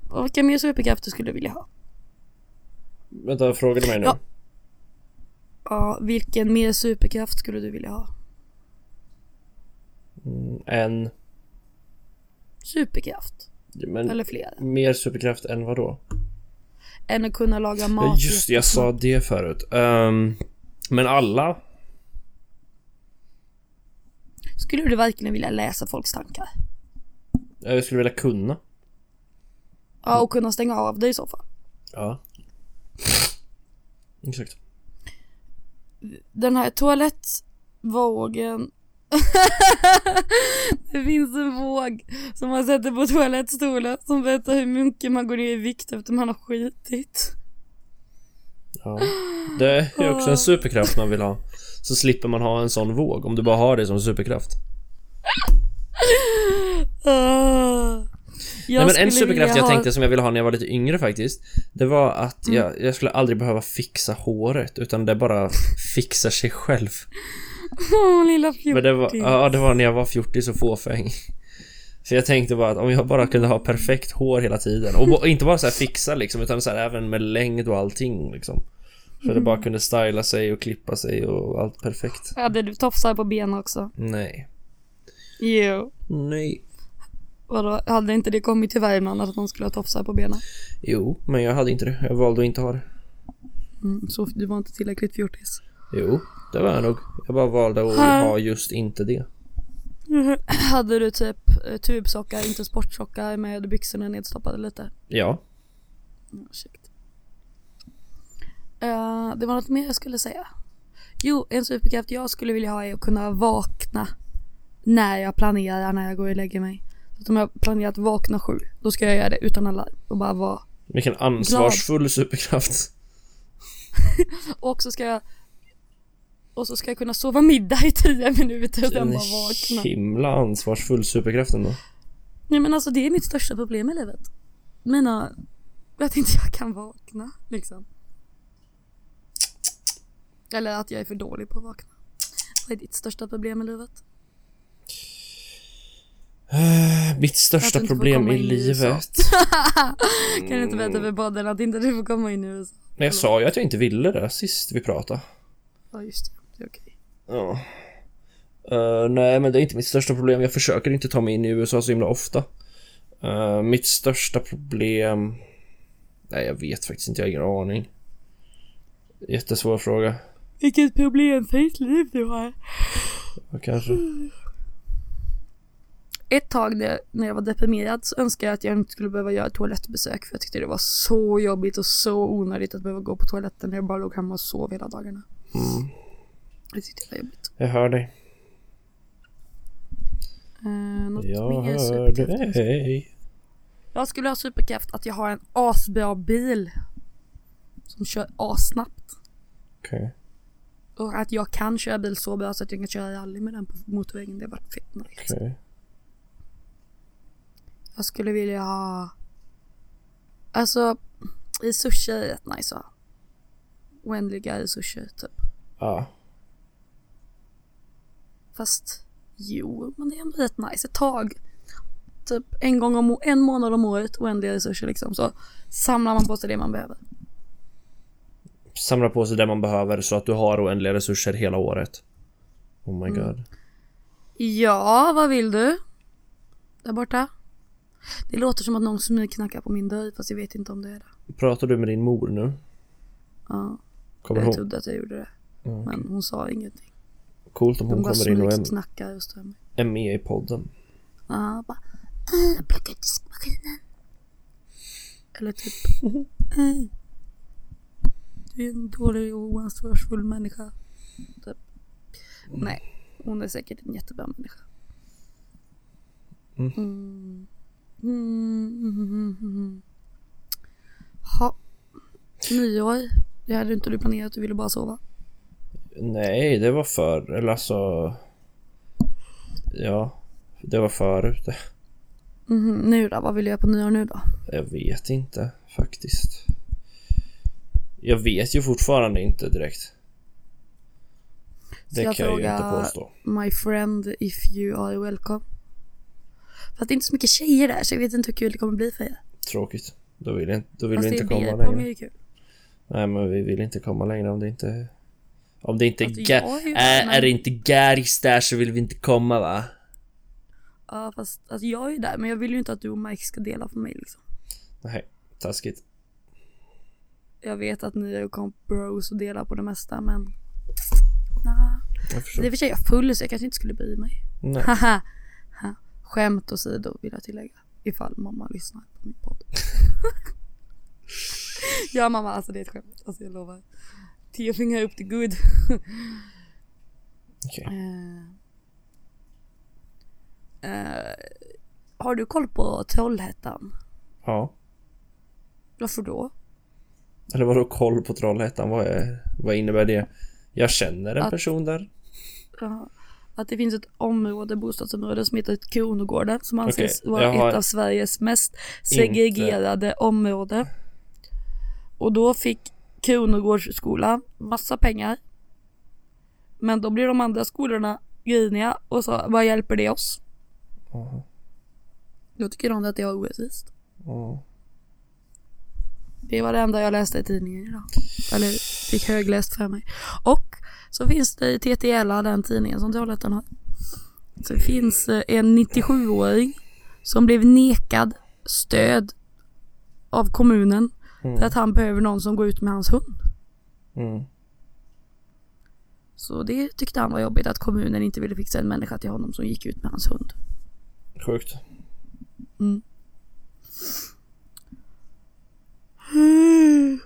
Och vilka mer superkrafter skulle du vilja ha? Vänta, frågar du mig nu? Ja. Ja, vilken mer superkraft skulle du vilja ha? Mm, en... Superkraft? Men Eller flera? mer superkraft än vad då? Än att kunna laga Ja, mat just det, jag sa det förut. Ehm, men alla? Skulle du verkligen vilja läsa folks tankar? Jag skulle vilja kunna. Ja, och kunna stänga av det i så fall. Ja. Exakt. Den här toalettvågen Det finns en våg som man sätter på toalettstolen som berättar hur mycket man går ner i vikt efter man har skitit. Ja. Det är också en superkraft man vill ha. Så slipper man ha en sån våg om du bara har det som superkraft. Ah. Nej men en superkraft jag ha- tänkte som jag ville ha när jag var lite yngre faktiskt Det var att Mm. jag, jag skulle aldrig behöva fixa håret utan det bara fixar sig själv Åh, lilla fjortis. Men det var, ja det var när jag var fjortis och fåfäng För jag tänkte bara att om jag bara kunde ha perfekt hår hela tiden och inte bara så här fixa liksom utan så även med längd och allting liksom Så det bara kunde styla sig och klippa sig och allt perfekt Hade du tofsar på benen också? Nej Jo. Nej Vadå, hade inte det kommit till Värmland att man skulle ha tofsar på benen? Jo, men jag hade inte det. Jag valde att inte ha det. Mm, så du var inte tillräckligt fjortis. Jo, det var jag nog. Jag bara valde att ha just inte det. Hade du typ eh, tubsockar, inte sportsockar med byxorna nedstoppade lite? Ja. Mm, Ursäkta. Eh, det var något mer jag skulle säga. Jo, en superkraft jag skulle vilja ha är att kunna vakna när jag planerar när jag går och lägger mig. Om jag planerar att vakna sju, då ska jag göra det utan alarm och bara vara. Vilken ansvarsfull superkraft. Och så ska jag och så ska jag kunna sova middag i tio minuter och sen En bara vakna. himla ansvarsfull superkraft ändå. Nej men alltså det är mitt största problem i livet. Mina, att inte jag kan vakna liksom. Eller att jag är för dålig på att vakna. Vad är ditt största problem i livet? Eh, Mitt största problem i in i livet. Kan du inte berätta för podden att inte du får komma in i USA? Men jag sa ju att jag inte ville det sist vi pratade. Ja just det, det är okej. Ja. Eh, nej, men det är inte mitt största problem. Jag försöker inte ta mig in i USA så himla ofta. Eh, mitt största problem... Nej, jag vet faktiskt inte. Jag har ingen aning. Jättesvår fråga. Vilket problemfritt liv du har. Kanske. Ett tag när, jag var deprimerad så önskade jag att jag inte skulle behöva göra toalettbesök för jag tyckte det var så jobbigt och så onödigt att behöva gå på toaletten när jag bara låg hemma och sov hela dagarna. Mm. Det tyckte jag var jobbigt. Jag hör dig. Uh, något Jag mer hör dig. Jag skulle ha superkraft att jag har en asbra bil. Som kör assnabbt. Okej. Och att jag kan köra bil så bra så att jag kan köra rally med den på motorvägen. Det var fett nice. Okej. Jag skulle vilja ha... Alltså, resurser är rätt nice att ha. Oändliga resurser typ. Ja. Fast jo, men det är ändå rätt nice. Ett tag. Typ en gång om en månad om året, oändliga resurser liksom. Så samlar man på sig det man behöver. Samla på sig det man behöver så att du har oändliga resurser hela året. Oh my god. Ja, vad vill du? Där borta? Det låter som att någon smygknackar på min dörr fast jag vet inte om det är det. Pratar du med din mor nu? Ja, Kommer jag hon? trodde att jag gjorde det. Ja, okej. Men hon sa ingenting. Coolt om hon kommer in och är, mig. är med i podden. Ja, bara "Äh, jag plockar ut diskmaskinen. Eller typ "Äh." du är en dålig och oansvarsfull människa. Typ. Nej, hon är säkert en jättebra människa. Mm. Mm. Mm, mm, mm, mm. Ha. Nyår. Det hade inte du planerat, du ville bara sova. Nej, det var för eller alltså... Ja, det var förut. Mhm, Nu då? Vad vill du göra på nyår nu då? Jag vet inte faktiskt. Jag vet ju fortfarande inte direkt. Det jag kan jag ju inte påstå. My friend if you are welcome. Fast det är inte så mycket tjejer där så jag vet inte hur kul det kommer bli för er. Tråkigt. Då vill, jag, inte- då vill Fast vi det inte är komma längre. är ju kul. Nej men vi vill inte komma längre om det inte... Om det inte är... Alltså, är är, är det inte Garis där så vill vi inte komma va? Ja fast alltså, jag är ju där men jag vill ju inte att du och Mike ska dela för mig liksom. Nej, taskigt. Jag vet att ni är komp bros och delar på det mesta men... Nah. Det är för sig jag är full så jag kanske inte skulle bry mig. Nej. Skämt åsido vill jag tillägga. Ifall mamma lyssnar på min podd. ja mamma alltså det är ett skämt. Alltså jag lovar. Tio fingrar upp till good. Okej. Eh, eh, har du koll på Trollhättan? Ja. Varför då? Eller vadå koll på Trollhättan? Vad, är, vad innebär det? Jag känner en Att- person där. Ja, att det finns ett område, bostadsområde som heter Kronogården som anses Okej, vara har ett av Sveriges mest segregerade område. Och då fick Kronogårdsskolan massa pengar. Men då blir de andra skolorna griniga och sa vad hjälper det oss? Jaha. Då tycker de att det var orättvist. Ja. Det var det enda jag läste i tidningen idag. Eller fick högläst för mig. Och så finns det i TTL den tidningen som Trollhättan har. Så det finns eh, en 97-åring som blev nekad stöd av kommunen Mm. för att han behöver någon som går ut med hans hund. Mm. Så det tyckte han var jobbigt att kommunen inte ville fixa en människa till honom som gick ut med hans hund. Sjukt. Mm.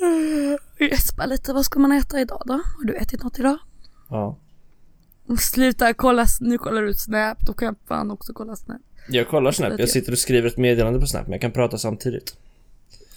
Gäspa lite, vad ska man äta idag då? Har du ätit något idag? Ja. Sluta kolla, nu kollar du Snap, då kan jag fan också kolla Snap. Jag kollar Snap. Jag jag. sitter och skriver ett meddelande på Snap men jag kan prata samtidigt.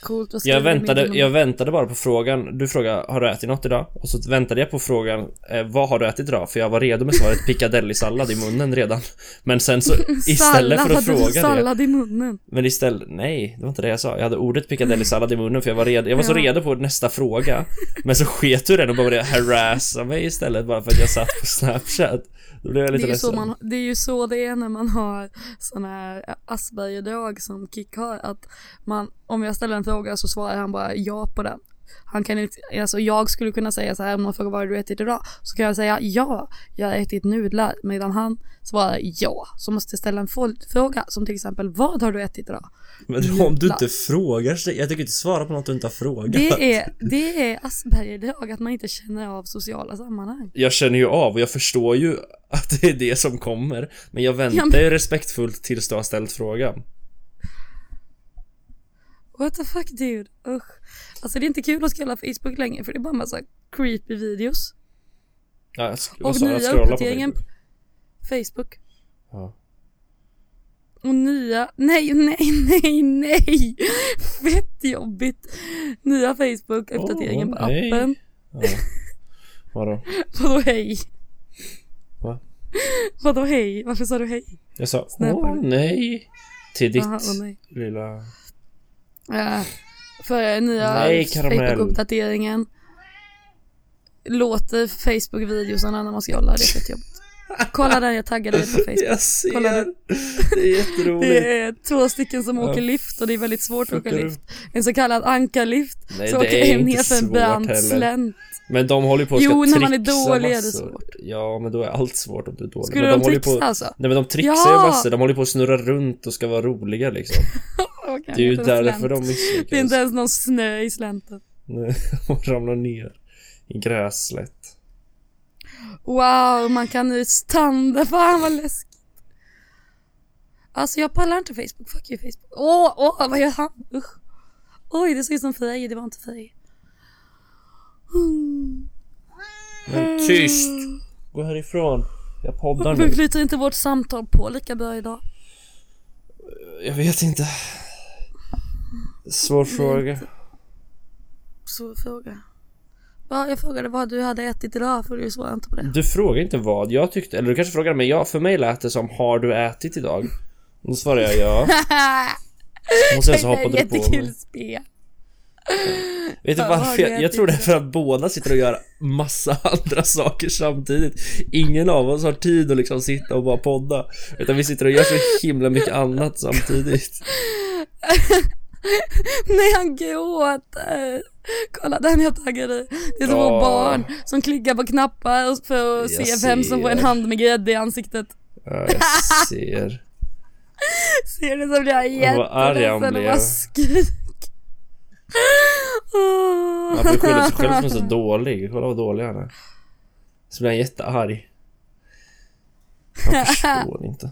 Coolt, vad Jag väntade, jag väntade bara på frågan. Du frågade har du ätit något idag? Och så väntade jag på frågan eh, vad har du ätit idag? För jag var redo med svaret piccadilly-sallad i munnen redan. Men sen så istället för att fråga det. sallad i munnen? Men istället, nej, det var inte det jag sa. Jag hade ordet piccadilly-sallad i munnen för jag var redo, jag var så Ja. redo på nästa fråga. Men så sket du den och bara började harassa mig istället bara för att jag satt på Snapchat. Då blev jag Det lite är, ledsen. man, det är ju så det är när man har såna här Asperger-drag som Kick har. Att man, om jag ställer en fråga så svarar han bara ja på den. Han kan inte, alltså jag skulle kunna säga så här om någon frågar vad har du ätit idag? Så kan jag säga ja, jag har ätit nudlar. Medan han svarar ja. Så måste jag ställa en följdfråga som till exempel vad har du ätit idag? Men om du inte frågar jag tycker inte svara på något du inte har frågat. Det är, det är Asperger-drag att man inte känner av sociala sammanhang. Jag känner ju av och jag förstår ju att det är det som kommer. Men jag väntar Ja, men- ju respektfullt tills du har ställt frågan. What the fuck dude, usch. Alltså det är inte kul att scrolla Facebook längre för det är bara massa creepy videos. Ja, jag sk- Och jag? nya på uppdateringen Facebook. Facebook. Ja. Och nya, nej, nej, nej, nej! Fett jobbigt! Nya Facebook-uppdateringen Åh, på nej. appen. Ja. Vadå? Vadå hej? Va? Vadå hej? Varför sa du hej? Jag sa åh du? nej. Till ditt Aha, åh, nej. lilla... Äh, för nya. Facebook-uppdateringen låter Facebook-videosarna när man scrollar, det är fett jobbigt. Kolla den jag taggade dig på Facebook. Jag ser! Kolla du. Det är jätteroligt. Det är två stycken som åker lift och det är väldigt svårt att åka fuckar lift. En så kallad ankarlift. Nej, så det åker är inte för en svårt brant slänt. Men de håller på ska Jo, när man är dålig är det massor. svårt. Ja, men då är allt svårt om du är dålig. Skulle men de, ju trixa på... alltså? Nej men de trixar Ja! ju massor, de håller på att snurra runt och ska vara roliga liksom. Det är ju därför de misslyckas. Det är inte ens någon snö i slänten. Nej, och ramlar ner i grässlätt. Wow, man kan ut tanden. Fan vad läskigt. Alltså jag pallar inte Facebook. Fuck you Facebook. Åh, oh, åh, oh, vad gör han? Usch. Oj, det såg ut som Feje. Det var inte Feje. Mm. Men tyst! Gå härifrån. Jag poddar nu. Flyter inte vårt samtal på lika bra idag? Jag vet inte. Svår fråga. Svår fråga. Ja, jag frågade vad du hade ätit idag för du svarade inte på det. Du frågar inte vad jag tyckte, eller du kanske frågar mig. Ja, för mig lät det som har du ätit idag? Då svarar jag ja. Och sen så hoppade du på Jättekul mig. spel. Vet du varför? Jag, jag tror det är för att båda sitter och gör massa andra saker samtidigt. Ingen av oss har tid att liksom sitta och bara podda. Utan vi sitter och gör så himla mycket annat samtidigt. När han gråter. Kolla den jag taggade i. Det är Ja. ett barn som klickar på knappar för att Jag se vem som får en hand med grädde i ansiktet. Ja, jag ser. Ser det så blir jag han jätteledsen och bara skrik. Åh. Man får skylla sig själv som är så dålig. Kolla vad dålig han är. Så blir han jättearg. Han förstår inte.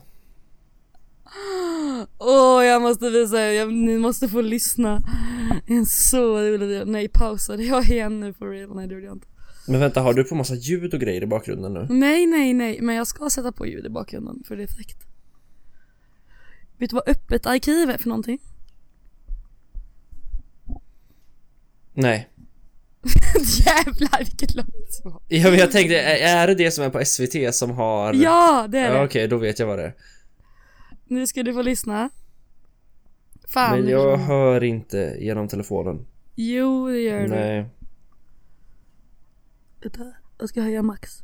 Åh, jag måste visa er, jag, ni måste få lyssna. En så rolig video. Nej, pausade jag igen nu for real? Nej, det gjorde jag inte. Men vänta, har du på massa ljud och grejer i bakgrunden nu? Nej, nej, nej, men jag ska sätta på ljud i bakgrunden för det är fräckt. Vet du vad öppet arkiv är för någonting? Nej. Jävlar vilket långt svar. Ja, men jag tänkte, är det det som är på SVT som har... Ja, det är Ja, det. Okej, då vet jag vad det är. Nu ska du få lyssna. Fan, Men jag är- hör inte genom telefonen. Jo, det gör du. Nej. Vänta, jag ska höja max.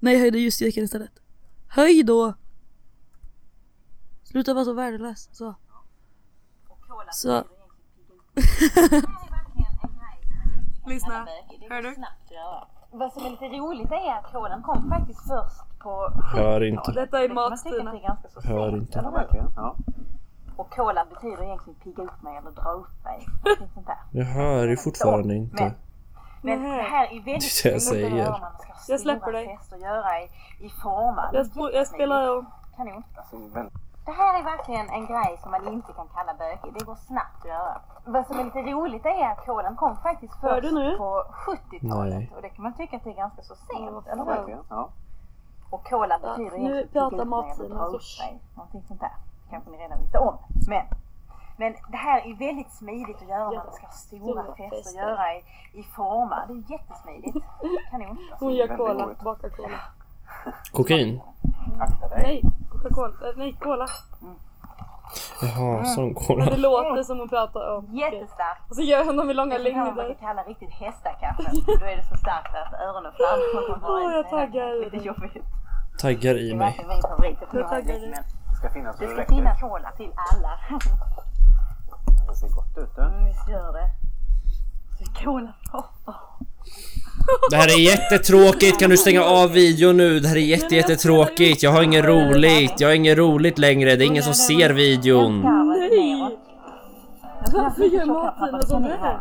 Nej, jag höjde ljusstyrkan istället. Höj då! Sluta vara så värdelös. Så. Så. Lyssna. Hör du? Vad som är lite roligt är att kolan kom faktiskt först på Hör inte. Detta är Man tycker att matstina. det är ganska så Hör inte. eller ja. Och kola betyder egentligen pigga upp mig eller dra upp mig. Jag hör ju fortfarande inte. Men det här är väldigt Det är det jag säger. man ska Jag släpper dig. och göra i, i Jag, sp- jag spelar om. Kanon. Alltså, Det här är verkligen en grej som man inte kan kalla bökig. Det går snabbt att göra. Vad som är lite roligt är att kolan kom faktiskt först på 70-talet. Nej. Och det kan man tycka att det är ganska så sent, eller hur? ja. Och cola betyder nu egentligen pratar dra så. Någonting sånt där. kanske ni redan visste om. Men, men det här är väldigt smidigt att göra när man ska ha stora Stora fester. fester. Göra i, i formar. Det är jättesmidigt. Kanon. Hon gör roligt. bakar cola. Kokain? Akta dig. Nej, Coca-Cola. Nej, cola. Jaha, sån Men det låter som hon pratar om. Okej. Jättestarkt. Och så gör hon dem i långa Det är vad man längder. kan kalla riktigt hästakaffe. Då är det så starkt att öronen fladdrar. Åh, jag taggar Lite jobbigt. Taggar Det i är mig. verkligen min favorit. Det får Jag jag taggar dig. Men Det ska finnas Det ska finnas cola till alla. Det ser gott ut du. Mm, Visst gör det. Så Cola. Oh, oh. Det här är jättetråkigt, kan du stänga av videon nu? Det här är jätte, jättetråkigt. Jag har inget roligt. Jag har inget roligt längre. Det är ingen som ser videon. Nej! Varför gör Martina så sån här?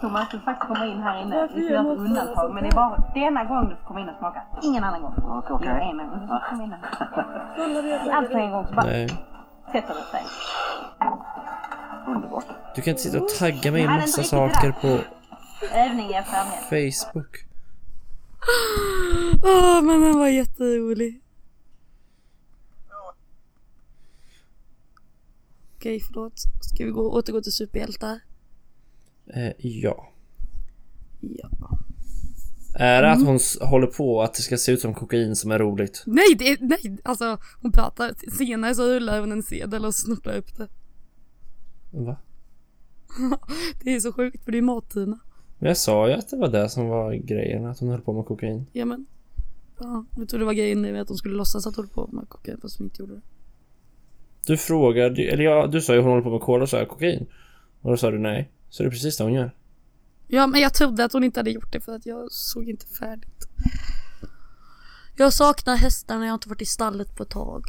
Thomas, du får faktiskt komma in här inne. Vi får gör göra ett undantag. Men det är bara denna gång du får komma in och smaka. Ingen annan gång. Okej, du får komma in här. Det Allt på en gång så bara Nej. sätter det sig. Underbart. Du kan inte sitta och tagga mig i massa saker på Övning färdighet. Facebook. Åh, men den var jätterolig. Okej, förlåt. Ska vi gå, återgå till superhjältar? Eh, ja. Ja. Är det att hon håller på att det ska se ut som kokain som är roligt? Nej, det är, nej, alltså hon pratar. Senare så rullar hon en sedel och snortar upp det. Va? Det är så sjukt för det är Martina. Men jag sa ju att det var det som var grejen, att hon höll på med kokain. Ja men. Ja, jag tror det var grejen med att hon skulle låtsas att hon höll på med kokain fast hon inte gjorde det. Du frågade, eller ja, du sa ju hon håller på med cola och sa jag kokain. Och då sa du nej. Så det är precis det hon gör. Ja men jag trodde att hon inte hade gjort det för att jag såg inte färdigt. Jag saknar hästarna, jag har inte varit i stallet på ett tag.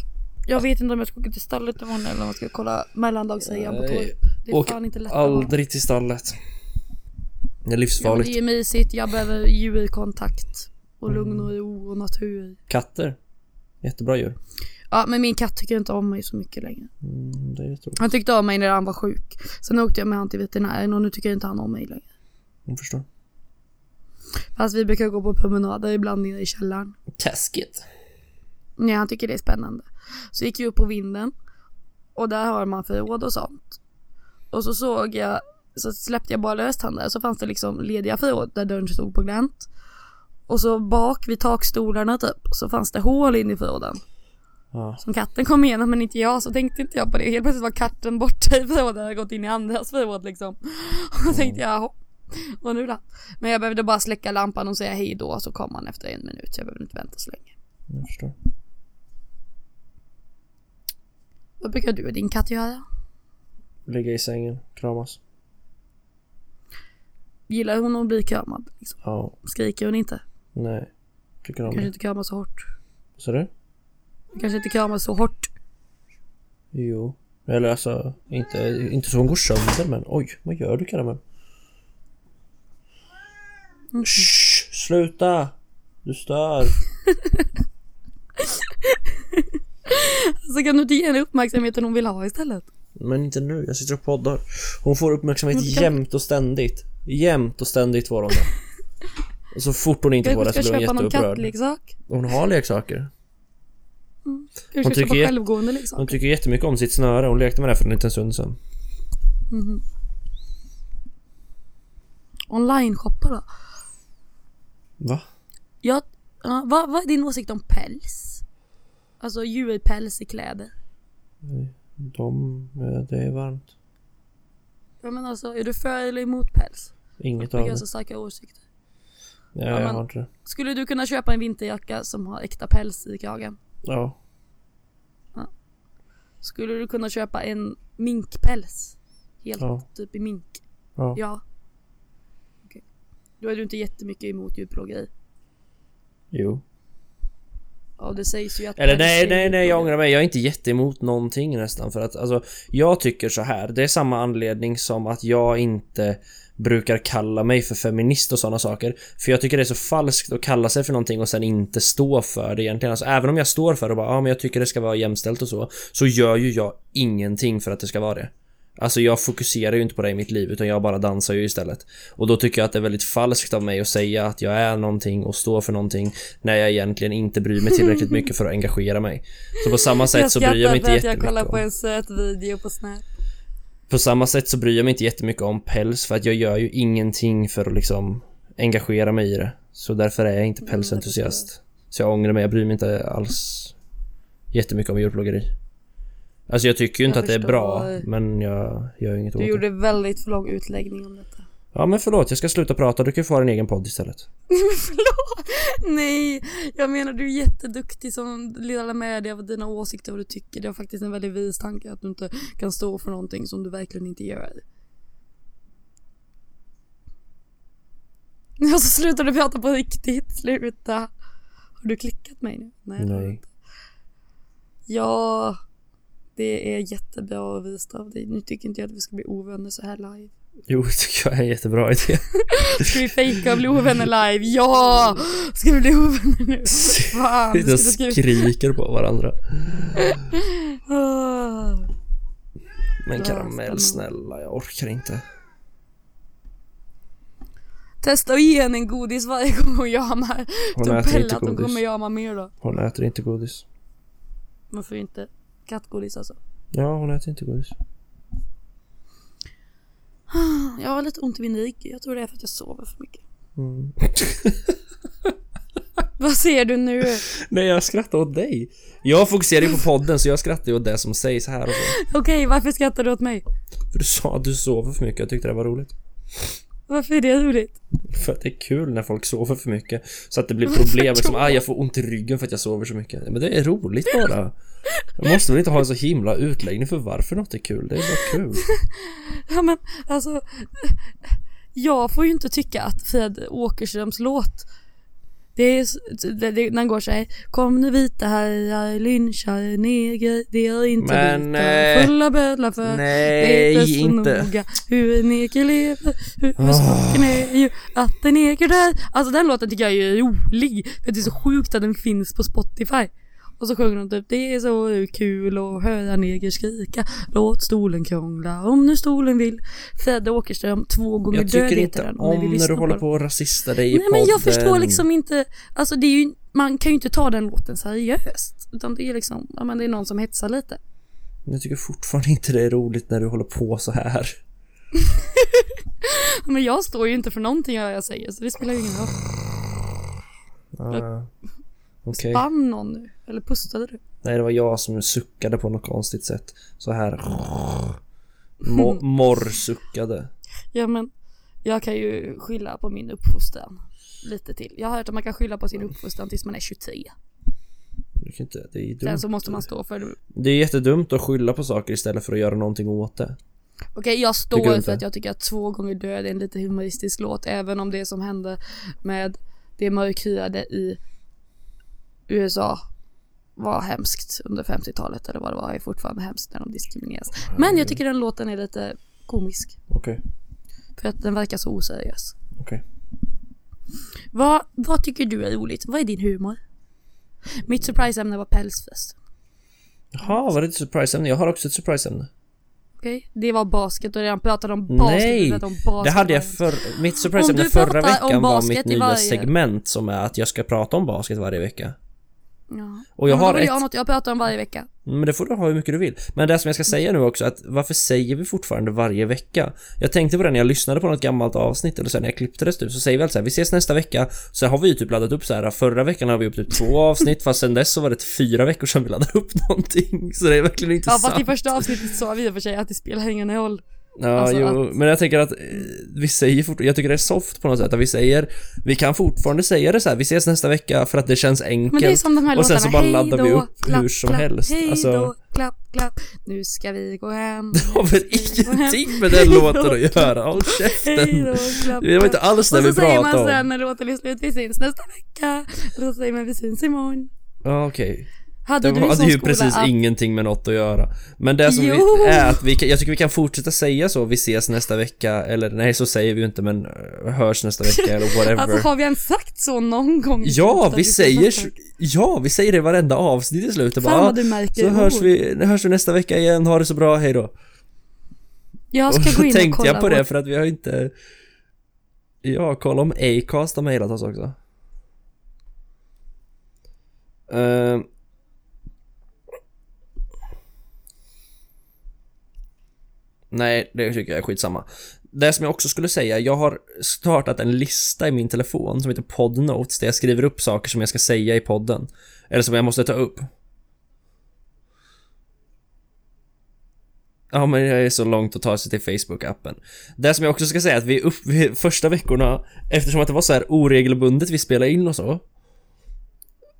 Jag vet inte om jag ska åka till stallet imorgon eller om jag ska kolla mellandagsrean på. Torp. Det är Åk fan inte lätt. aldrig till stallet. Det är Ja, livsfarligt. det är mysigt, jag behöver djurkontakt. Och lugn och ro och natur. Katter. Jättebra djur. Ja men min katt tycker inte om mig så mycket längre. Mm, det är tråkigt. Han tyckte om mig när han var sjuk. Sen åkte jag med han till veterinären och nu tycker inte han om mig längre. Hon förstår. Fast vi brukar gå på promenader ibland nere i källaren. Taskigt. Nej, han tycker det är spännande. Så gick vi upp på vinden och där har man förråd och sånt. Och så såg jag, så släppte jag bara löst han där så fanns det liksom lediga förråd där dörren stod på glänt. Och så bak vid takstolarna typ så fanns det hål in i förråden. Ja. Som katten kom igenom men inte jag så tänkte inte jag på det. Helt plötsligt var katten borta i förrådet, hade gått in i andras förråd liksom. Och då tänkte jag jaha. Och nu då? Men jag behövde bara släcka lampan och säga hej då så kom han efter en minut så jag behövde inte vänta så länge. Jag förstår. Vad brukar du och din katt göra? Ligga i sängen, kramas. Gillar hon att bli kramad? Liksom? Ja, Skriker hon inte? nej. Tycker om Kanske inte kramas så hårt. Så du? Kanske inte kramas så hårt. Jo. Eller alltså, inte, inte så hon går sönder men oj, vad gör du Karamell? Shh, sluta! Du stör! Så kan du inte ge henne uppmärksamheten hon vill ha istället? Men inte nu, jag sitter och poddar. Hon får uppmärksamhet kan- jämt och ständigt. Jämt och ständigt får hon det. Och så fort hon inte får Kanske det så ska blir hon köpa någon jätteupprörd. kattleksak? Hon har leksaker. Kanske Hon ska tycker köpa jä- självgående Hon leksaker? tycker jättemycket om sitt snöre. Hon lekte med det för en liten stund sedan. Online-shoppa då? Va? Ja, ja, vad, vad är din åsikt om päls? Alltså djurpäls i kläder. De, det är varmt. Jag menar alltså, är du för eller emot päls? Inget Jag av det. så starka åsikter. Nej, Ja, jag har inte det. Skulle du kunna köpa en vinterjacka som har äkta päls i kragen? Ja. Skulle du kunna köpa en minkpäls? Helt Ja. typ i mink? Ja. Ja. Okej. Då är du inte jättemycket emot djurplågeri. Jo. Ja, det sägs ju att Eller nej, nej, nej, jag ångrar mig. Jag är inte jätteemot någonting nästan för att alltså Jag tycker så här. Det är samma anledning som att jag inte brukar kalla mig för feminist och sådana saker. För jag tycker det är så falskt att kalla sig för någonting och sen inte stå för det egentligen. Alltså även om jag står för det och bara ja men jag tycker det ska vara jämställt och så. Så gör ju jag ingenting för att det ska vara det. Alltså jag fokuserar ju inte på det i mitt liv utan jag bara dansar ju istället. Och då tycker jag att det är väldigt falskt av mig att säga att jag är någonting och står för någonting när jag egentligen inte bryr mig tillräckligt mycket för att engagera mig. Så på samma sätt Jag så bryr jag mig inte skrattar för att jag jättemycket kollar på en söt video på Snap. På samma sätt så bryr jag mig inte jättemycket om päls för att jag gör ju ingenting för att liksom engagera mig i det. Så därför är jag inte pälsentusiast. Så jag ångrar mig, jag bryr mig inte alls jättemycket om djurplågeri. Alltså jag tycker ju inte Jag att det är bra, förstår. men jag gör inget åt Du det. gjorde väldigt för lång utläggning om detta. Ja men förlåt, jag ska sluta prata, du kan få ha en egen podd istället. Förlåt! Nej, jag menar du är jätteduktig som delar med dig av dina åsikter och vad du tycker. Det är faktiskt en väldigt vis tanke att du inte kan stå för någonting som du verkligen inte gör. Alltså slutar du prata på riktigt? Sluta! Har du klickat mig nu? Nej. inte. Ja, det är jättebra och vist av dig. Nu tycker inte jag att vi ska bli ovänner så här live. Jo, tycker jag är en jättebra idé. Ska vi fejka och bli ovänner live? Ja! Ska vi bli ovänner nu? Fan, Vi skriker på varandra. Men karamell, snälla, jag orkar inte. Testa att ge henne en godis varje gång hon jamar. Hon Tror äter inte hon godis. kommer jama mer då. Hon äter inte godis. Varför inte? Kattgodis alltså. Ja, hon äter inte godis. Jag har lite ont i min rygg. Jag tror det är för att jag sover för mycket. Mm. Vad ser du nu? Nej, jag skrattar åt dig. Jag fokuserar ju på podden så jag skrattar ju åt det som sägs här och så. Okej, varför skrattar du åt mig? För du sa att du sover för mycket, jag tyckte det var roligt. Varför är det roligt? För att det är kul när folk sover för mycket. Så att det blir problem liksom, aj jag får ont i ryggen för att jag sover så mycket. Men det är roligt bara. Jag måste väl inte ha en så himla utläggning för varför något är kul. Det är bara kul. Ja men alltså. Jag får ju inte tycka att Fred Åkerströms låt det är, det, det, den går så här. Kom nu vita herrar, lynchar neger, det är inte Men, vita, eh, fulla bödlar för nej, vet så inte. noga hur en neger lever, hur, Ah. saken är ju att en neger där. Alltså den låten tycker jag är rolig, för det är så sjukt att den finns på Spotify. Och så sjunger de typ Det är så kul att höra neger skrika. Låt stolen krångla om nu stolen vill. Fred Åkerström, två gånger Jag tycker död inte heter den om ni om vill när du håller på och rasistar dig i Nej men jag förstår liksom inte. Alltså det är ju Man kan ju inte ta den låten seriöst. Utan det är liksom Ja men det är någon som hetsar lite. Jag tycker fortfarande inte det är roligt när du håller på så här. Men jag står ju inte för någonting jag säger så det spelar ju ingen roll. Ah, Okej. Spann någon nu? Eller pustade du? Nej, det var jag som suckade på något konstigt sätt. Så här. Mo- morrsuckade. Ja men Jag kan ju skylla på min uppfostran Lite till Jag har hört att man kan skylla på sin uppfostran tills man är 23 Du kan inte, det är dumt. Sen så måste man stå för det Det är jättedumt att skylla på saker istället för att göra någonting åt det. Okej jag står för att jag tycker att Två gånger död är en lite humoristisk låt även om det som hände med det mörkhyade i USA var hemskt under 50-talet eller vad det var är fortfarande hemskt när de diskrimineras. Men jag tycker den låten är lite komisk Okej, för att den verkar så oseriös. okej. Vad, vad tycker du är roligt? Vad är din humor? Mitt surpriseämne var pälsfest. Jaha, var det ett surprise-ämne? Jag har också ett surprise-ämne. Okej? Det var basket och redan pratade om basket. Nej! om basket Det hade jag för... Mitt surprise-ämne förra veckan var mitt nya varje- segment som är att jag ska prata om basket varje vecka. Ja. Och jag då har ett... jag något jag pratar om varje vecka. Men det får du ha hur mycket du vill. Men det som jag ska säga nu också att varför säger vi fortfarande varje vecka? Jag tänkte på det när jag lyssnade på något gammalt avsnitt eller här, när jag klippte det typ, så säger vi alltid så här, vi ses nästa vecka. Så har vi ju typ laddat upp så här, förra veckan har vi upp typ två avsnitt fast sen dess så var det fyra veckor sedan vi laddade upp någonting. Så det är verkligen inte Ja sant. fast i första avsnittet sa vi i och för sig att det spelar ingen roll. Ja, Alltså jo, att- men jag tänker att eh, vi säger fortfarande, jag tycker det är soft på något sätt att vi säger, vi kan fortfarande säga det så här, vi ses nästa vecka för att det känns enkelt. Men det är som de här och sen låtarna. så bara laddar vi då, upp klapp, hur som klapp, helst. Hej Alltså, då, klapp, klapp. Nu ska vi gå hem. det har väl ingenting med den låten att göra, håll Hej käften! då, klapp, Det var inte alls det Och vi så säger man pratade sen om. när låten är slut, vi syns nästa vecka. Eller så säger man vi syns imorgon. Ja, okej. Hade Det du hade ju precis att, ingenting med något att göra. Men det som vi, Jo. är att vi kan, jag tycker vi kan fortsätta säga så, vi ses nästa vecka, eller nej så säger vi ju inte men eh, hörs nästa vecka eller whatever. Alltså har vi ens sagt så någon gång? Ja, vi säger, ja, vi säger det i varenda avsnitt i slutet Fan bara, vad du märker så hörs ord. vi, hörs vi nästa vecka igen, ha det så bra, hej då. Jag Och ska så gå in och tänkte kolla jag på det för att vi har inte Ja, kolla om Acast har mejlat oss också Ehm. Nej, det tycker jag är skitsamma. Det som jag också skulle säga, jag har startat en lista i min telefon som heter Podnotes där jag skriver upp saker som jag ska säga i podden. Eller som jag måste ta upp. Ja men jag är så långt att ta sig till Facebook-appen. Det som jag också ska säga är att vi upp, vi, första veckorna, eftersom att det var så här oregelbundet vi spelade in och så.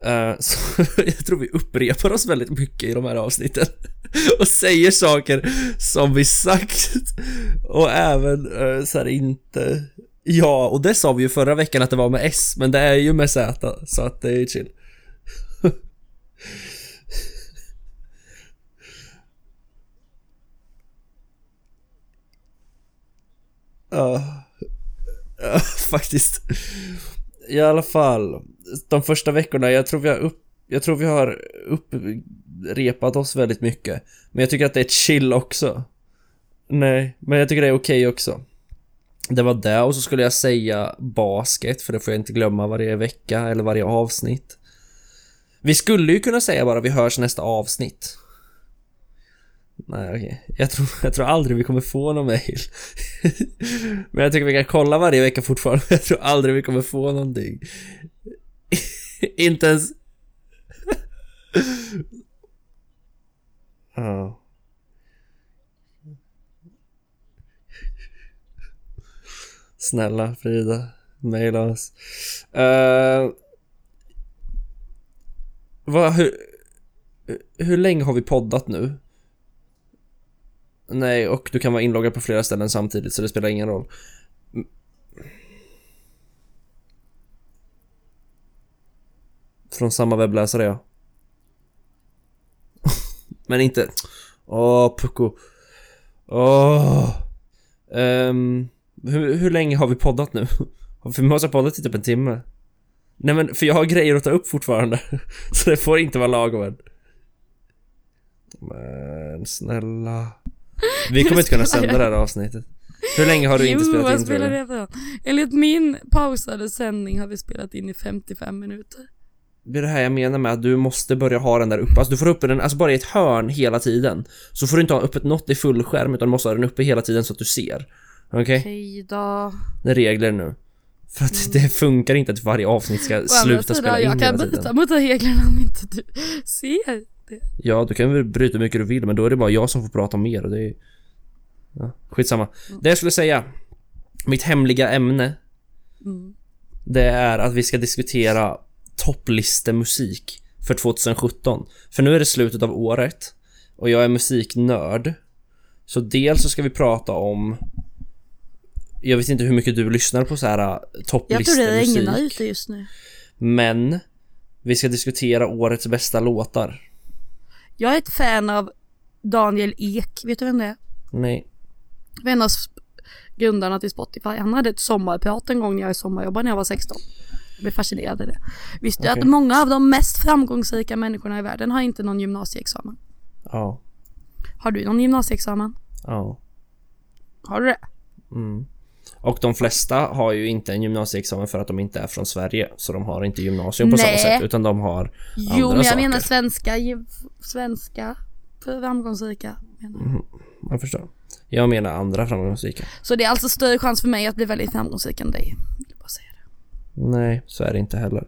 Eh, så jag tror vi upprepar oss väldigt mycket i de här avsnitten. Och säger saker som vi sagt. Och även eh, så här inte... Ja, och det sa vi ju förra veckan att det var med S, men det är ju med Z, så att det är chill. Ja, ja, faktiskt. I alla fall, de första veckorna, jag tror vi har upp, jag tror vi har upprepat oss väldigt mycket. Men jag tycker att det är chill också. Nej, men jag tycker det är okej också. Det var det och så skulle jag säga basket, för det får jag inte glömma varje vecka eller varje avsnitt. Vi skulle ju kunna säga bara vi hörs nästa avsnitt. Nej okej, jag, tror, jag tror aldrig vi kommer få någon mail. Men jag tycker vi kan kolla varje vecka fortfarande, jag tror aldrig vi kommer få någonting. Inte ens... Ja. Snälla Frida, mejla oss. Eh, uh, vad, hur, hur länge har vi poddat nu? Nej, och du kan vara inloggad på flera ställen samtidigt så det spelar ingen roll. Från samma webbläsare ja. Men inte... Åh, Pucko. Åh. Ehm, hur, hur länge har vi poddat nu? För vi måste ha poddat i typ en timme. Nej men, för jag har grejer att ta upp fortfarande. Så det får inte vara lagom än. Men snälla. Vi kommer inte kunna sända det här avsnittet. Hur länge har du inte jo, spelat in spelar du? det för? Enligt min pausade sändning har vi spelat in i 55 minuter. Det är det här jag menar med att du måste börja ha den där uppe. Alltså du får upp den, alltså bara i ett hörn hela tiden. Så får du inte ha öppet något i fullskärm utan du måste ha den uppe hela tiden så att du ser. Okej? Okej då. Det är regler nu. För att det funkar inte att varje avsnitt ska Å sluta sidan, spela in Jag kan bryta mot reglerna om inte du ser det. Ja, du kan väl bryta hur mycket du vill men då är det bara jag som får prata mer och det är... Ja, skitsamma. Det jag skulle säga, mitt hemliga ämne, Mm. det är att vi ska diskutera topplistemusik för 2017. För nu är det slutet av året och jag är musiknörd. Så dels så ska vi prata om jag vet inte hur mycket du lyssnar på så här Jag tror det är ingen ute just nu. Men vi ska diskutera årets bästa låtar. Jag är ett fan av Daniel Ek, vet du vem det är? Nej. En av grundarna till Spotify. Han hade ett sommarprat en gång när jag sommarjobbade när jag var 16. Blev fascinerad av det. Visste du Okej. att många av de mest framgångsrika människorna i världen har inte någon gymnasieexamen? Ja. Har du någon gymnasieexamen? Ja. Har du det? Mm. Och de flesta har ju inte en gymnasieexamen för att de inte är från Sverige. Så de har inte gymnasium på Nej. samma sätt utan de har Jo, andra men jag saker. menar svenska, svenska framgångsrika. menar jag. Jag förstår. Jag menar andra framgångsrika. Så det är alltså större chans för mig att bli väldigt framgångsrik än dig. Jag vill bara säga det. Nej, så är det inte heller.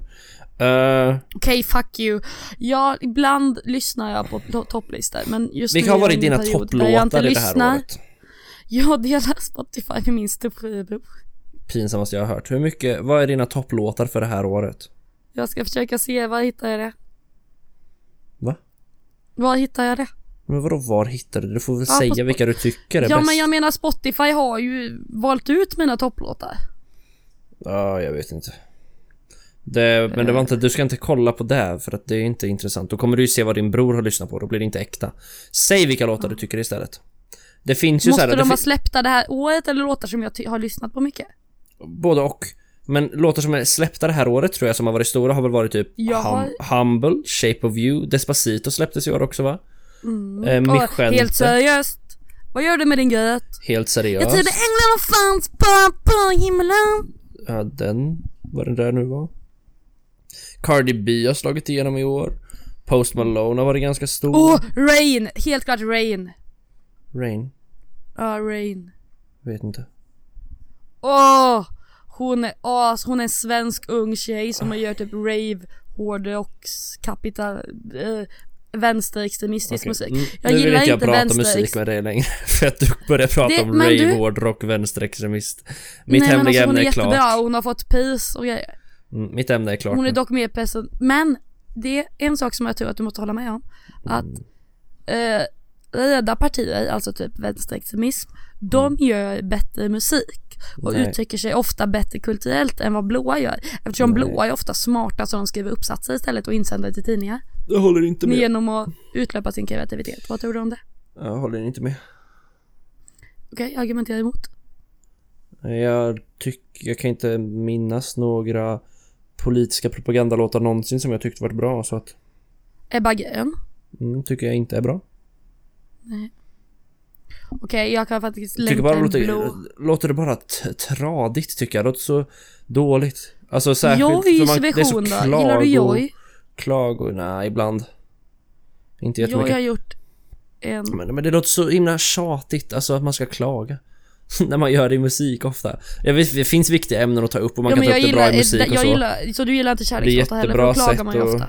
Uh, Okej, fuck you. Ja, ibland lyssnar jag på to- topplistor men just vilka har varit dina topplåtar i det här lyssnar. året? Jag delar Spotify med min storebror. Pinsammaste jag har hört. Hur mycket, vad är dina topplåtar för det här året? Jag ska försöka se, var hittar jag det? Va? Var hittar jag det? Men vadå var hittade du? Du får väl Ja, säga vilka du tycker är Ja bäst. men jag menar Spotify har ju valt ut mina topplåtar. Ja, jag vet inte. Det, men det var inte, du ska inte kolla på det för att det är inte intressant. Då kommer du ju se vad din bror har lyssnat på, då blir det inte äkta. Säg vilka låtar du tycker istället. Det finns ju så Måste här, de det vara släppta det här året eller låtar som jag har lyssnat på mycket? Både och. Men låtar som är släppta det här året tror jag som har varit stora har väl varit typ Jag har- hum, Humble, Shape of You, Despacito släpptes i år också va? Mm. Eh, Och Mi Gente, helt seriöst. Vad gör du med din gröt? helt seriöst. Jag trodde änglarna fanns på, på himlen. Ja, den, vad den där nu var. Cardi B har slagit igenom i år. Post Malone har varit ganska stor. Åh, Rain! Helt klart Rain. Rain, Ja, Rain. vet inte. Åh! Hon är as, hon är en svensk ung tjej som har gjort typ rave, hårdrocks, kapital, äh, vänsterextremistisk Okej, musik. mm, Jag nu vill gillar inte jag prata musik med dig längre för att du börjar prata Det- om rave, du- hårdrock, vänsterextremist. Mitt Nej, hemliga alltså, hon ämne är är klart. jättebra, hon har fått pris och grejer. Mm, mitt ämne är klart Hon är dock mer person, men det är en sak som jag tror att du måste hålla med om. Att Mm. eh, röda partier, alltså typ vänsterextremism, de gör bättre musik och Mm. Nej. uttrycker sig ofta bättre kulturellt än vad blåa gör. Eftersom Nej. blåa är ofta smarta så de skriver uppsatser istället och insändare till tidningar. Jag håller inte med. Genom att utlöpa sin kreativitet. Vad tror du om det? Jag håller inte med. Okej, argumentera emot. Jag tycker, jag kan inte minnas några politiska propagandalåtar någonsin som jag tyckte varit bra så att Ebba Grön. mm, tycker jag inte är bra. Okej, jag kan faktiskt Jag tycker länka bara en låter, blå. låter det bara tradigt tycker jag. Det låter så dåligt. Alltså särskilt Jojs version då? Gillar du Joj? klago, nej ibland. Inte jättemycket. har gjort en... Men, men det låter så himla tjatigt, alltså att man ska klaga. När man gör det i musik ofta. Jag vet, det finns viktiga ämnen att ta upp och man Ja, kan ta jag upp det bra gillar, i musik jag och så. gillar, så du gillar inte kärlekslåtar heller? För då klagar man ju att- ofta.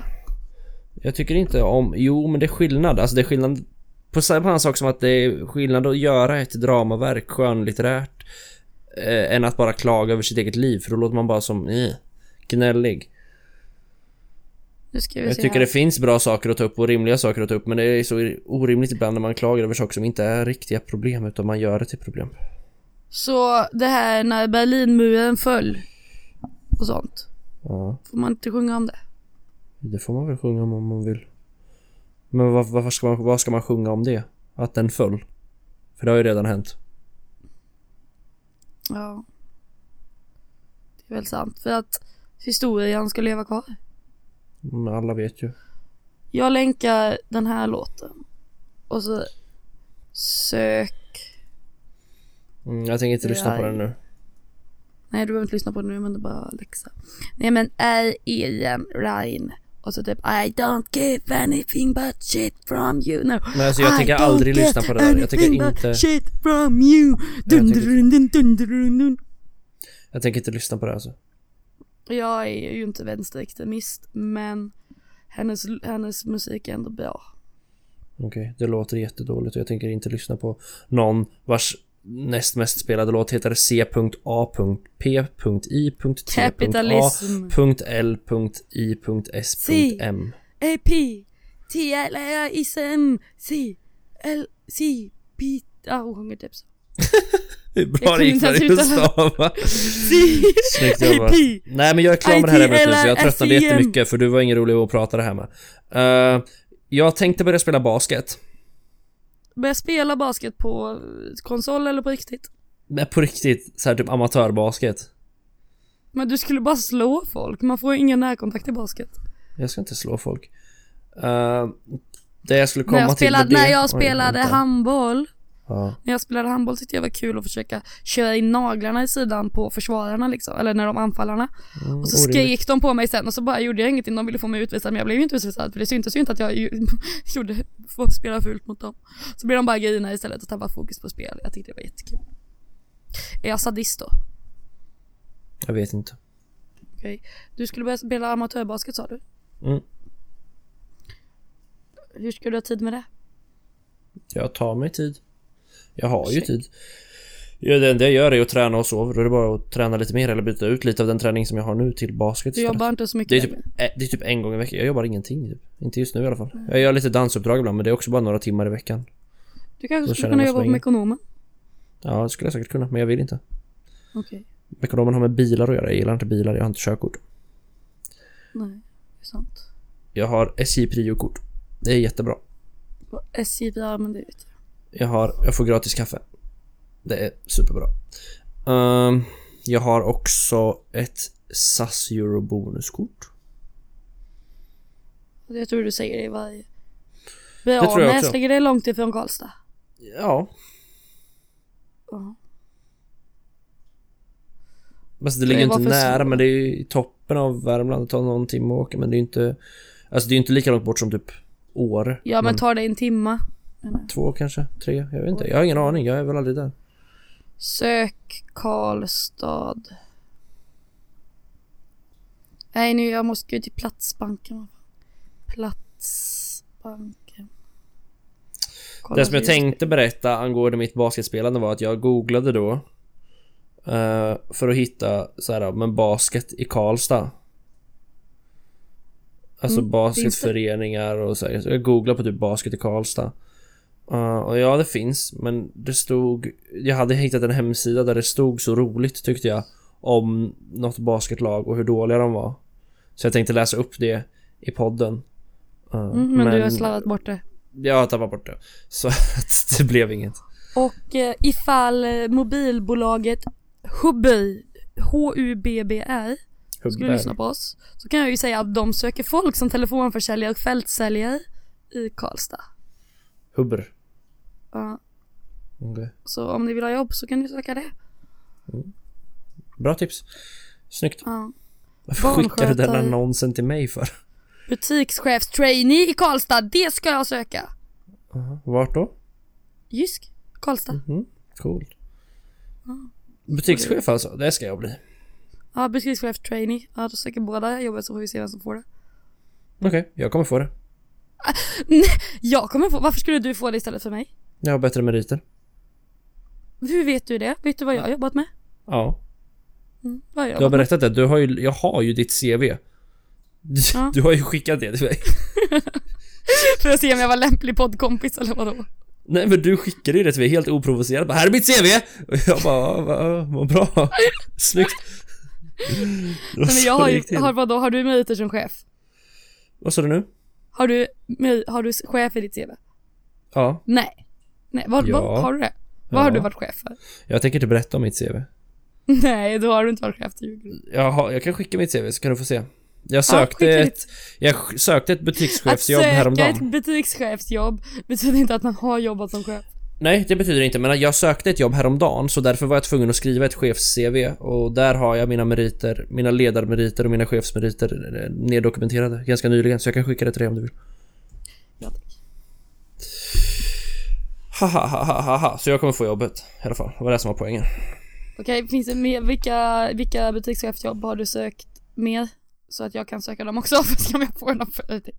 Jag tycker inte om, jo men det är skillnad, alltså det är skillnad på samma sak som att det är skillnad att göra ett dramaverk skönlitterärt eh, än att bara klaga över sitt eget liv för då låter man bara som eh, gnällig. Jag tycker här. det finns bra saker att ta upp och rimliga saker att ta upp men det är så orimligt ibland när man klagar över saker som inte är riktiga problem utan man gör det till problem. Så det här när Berlinmuren föll och sånt. Ja, Får man inte sjunga om det? det får man väl sjunga om om man vill. Men vad, varför ska man, vad ska man sjunga om det? Att den föll? För det har ju redan hänt. Ja. Det är väl sant. För att historien ska leva kvar. Men alla vet ju. Jag länkar den här låten. Och så sök. Mm, jag tänker inte lyssna på den nu. Nej du behöver inte lyssna på den nu men det är bara läxa. Nej men är igen Ryan. Och så typ I don't give anything but shit from you. No. Men alltså, jag I tänker aldrig lyssna på det där. Jag tänker inte- Shit from you. Dun, Jag tänker- dun, dun. Jag tänker inte lyssna på det alltså. Jag är ju inte vänsterextremist men hennes, hennes musik är ändå bra. Okej, det låter jättedåligt och jag tänker inte lyssna på någon vars näst mest spelade låt heter C.A.P.I.T.A.M. Kapitalism. A-P T-L-A-I-S-M C L C P Ja hon sjunger typ så. Hur bra det gick för inte dig att stava. Snyggt jobbat. Nej men jag är klar med det här ämnet nu så jag tröttnade jättemycket för du var ingen rolig att prata det här med. Uh, jag tänkte börja spela basket. Börja spela basket på konsol eller på riktigt? Men på riktigt, så här typ amatörbasket. Men du skulle bara slå folk, man får ingen närkontakt i basket. Jag ska inte slå folk. Uh, det jag skulle komma När jag till spelade, var det... när jag Oj, spelade vänta. handboll Ja. När jag spelade handboll tyckte jag var kul att försöka köra in naglarna i sidan på försvararna liksom, eller när de anfallarna. Mm, Och så skrek de på mig sen och så bara gjorde jag ingenting, de ville få mig utvisad men jag blev ju inte utvisad för det syntes ju inte att jag gjorde, får spela fult mot dem. Så blev de bara grina istället och tappade fokus på spel. Jag tyckte det var jättekul. Är jag sadist då? Jag vet inte. Okej. Du skulle börja spela amatörbasket sa du? Mm. Hur ska du ha tid med det? Jag tar mig tid. Jag har ju tid. Ja, det enda jag gör är att träna och sova. Då är det bara att träna lite mer eller byta ut lite av den träning som jag har nu till basket Du jobbar inte så mycket det är, typ, det är typ en gång i veckan. Jag jobbar ingenting typ. Inte just nu i alla fall. Jag gör lite dansuppdrag ibland men det är också bara några timmar i veckan. Du kanske skulle kunna jobba på. Mekonomen? Ja, det skulle jag säkert kunna men jag vill inte. Okej. Ekonomen har med bilar att göra. Jag gillar inte bilar. Jag har inte körkort. Nej, det är sant. Jag har SJ Prio-kort. Det är jättebra. SJ, ja men det vet jag. Jag har, jag får gratis kaffe. Det är superbra. Ehm, jag har också ett SAS Euro bonuskort. Jag tror du säger det i varje. tror jag också. ligger det långt ifrån Karlstad? Ja, Ja. alltså det ligger inte nära men det är ju i toppen av Värmland. Det tar någon timme att åka men det är inte... Alltså det är inte lika långt bort som typ Åre. Ja men tar det en timma? Två kanske? Tre? Jag vet inte. Jag har ingen aning. Jag är väl aldrig där. Sök Karlstad. Nej nu jag måste gå till Platsbanken. Platsbanken. Kolla Det som jag tänkte berätta angående mitt basketspelande var att jag googlade då eh, för att hitta så här, men basket i Karlstad. Alltså Mm, basketföreningar och så, här. jag googlade på typ basket i Karlstad. Eh, och ja, det finns, men det stod... Jag hade hittat en hemsida där det stod så roligt tyckte jag om något basketlag och hur dåliga de var. Så jag tänkte läsa upp det i podden. Eh, Mm, men, du har slarvat bort det. Jag har tappat bort det. Så att det blev inget. Och eh, ifall mobilbolaget Hubby, H-U-B-B-R, skulle lyssna på oss. Så kan jag ju säga att de söker folk som telefonförsäljare och fältsäljare i Karlstad. Hubber. Ja, Okej. så om ni vill ha jobb så kan ni söka det. Bra tips. Snyggt. Ja. Varför skickar du den annonsen till mig för? Butikschefstrainee i Karlstad, det ska jag söka. Vart då? Jysk, Karlstad. Mm, coolt. Butikschef alltså, det ska jag bli. Ja, butikschef trainee. Ja, då söker båda jobbet så får vi se vem som får det. Okej, jag kommer få det. Jag kommer få, varför skulle du få det istället för mig? Jag har bättre meriter. Hur vet du det? Vet du vad jag har jobbat med? Ja, Mm, vad har jag du har berättat det. Du har ju, jag har ju ditt CV. Du, Ja. du har ju skickat det till mig. För att se om jag var lämplig poddkompis eller vadå? Nej men du skickade ju det till mig helt oprovocerat. Bara, här är mitt CV! Och jag bara, ja, va, vad bra. Snyggt. Men jag har ju, har, vadå, har du meriter som chef? Vad sa du nu? Har du, har du chef i ditt CV? Ja, Nej. Nej, vad, Ja. vad har du det? Vad har Ja. du varit chef för? jag tänker inte berätta om mitt CV. Nej, då har du inte varit chef, ljuger du. Jag, har, kan skicka mitt CV så kan du få se. Jag sökte skicka ett, jag sökte ett Att butikschefsjobb söka häromdagen. ett butikschefsjobb betyder inte att man har jobbat som chef. Nej, det betyder inte, men jag sökte ett jobb häromdagen så därför var jag tvungen att skriva ett chefs-CV och där har jag mina meriter, mina ledarmeriter och mina chefsmeriter eh, neddokumenterade ganska nyligen så jag kan skicka det till dig om du vill. Ja, tack. Haha, haha, haha. Så jag kommer få jobbet i alla fall. Det var det som var poängen. Okej, finns det mer, vilka, vilka butikschefsjobb har du sökt mer? Så att jag kan söka dem också, för ska jag få en uppföljning.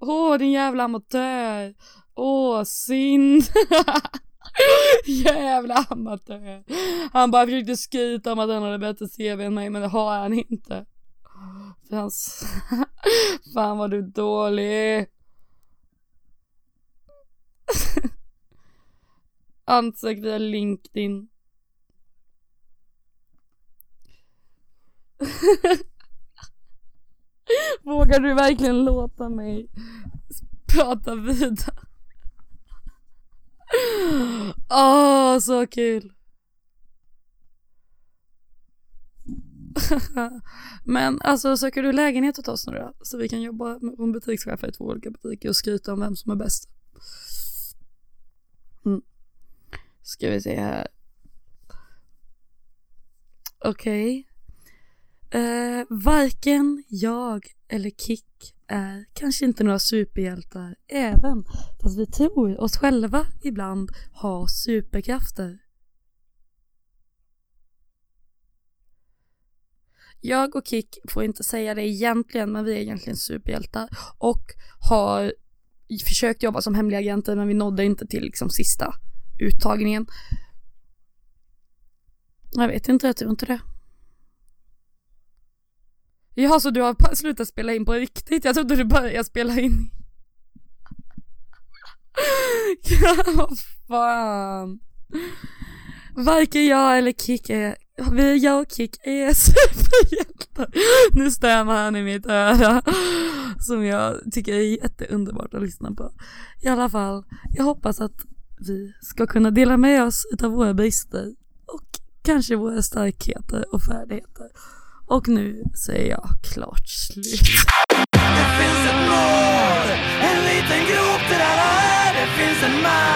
Åh, Åh, din jävla amatör! Åh, synd! jävla amatör! Han bara försökte skryta om att han hade bättre CV än mig, men det har han inte. För hans... Fan vad du är dålig! Ansök via LinkedIn. Vågar du verkligen låta mig prata vidare? Åh, så kul! Men alltså söker du lägenhet åt oss nu då? Så vi kan jobba med butikschefer i två olika butiker och skryta om vem som är bäst. Mm. Ska vi se här. Okej. Eh, varken jag eller Kick är kanske inte några superhjältar även fast vi tror oss själva ibland ha superkrafter. Jag och Kick får inte säga det egentligen men vi är egentligen superhjältar och har försökt jobba som hemliga agenter men vi nådde inte till liksom sista uttagningen. Jag vet inte, jag tror inte det. Jaha, så du har slutat spela in på riktigt? Jag trodde du började spela in. Vad fan. Varken jag eller Kik är, vi, jag och Kick är superhjältar. Nu stämmer han i mitt öra. Som jag tycker är jätteunderbart att lyssna på. I alla fall, jag hoppas att vi ska kunna dela med oss av våra brister och kanske våra starkheter och färdigheter. Och nu säger jag klart slut. Det finns ett mål, en liten grop där alla är. Det finns en man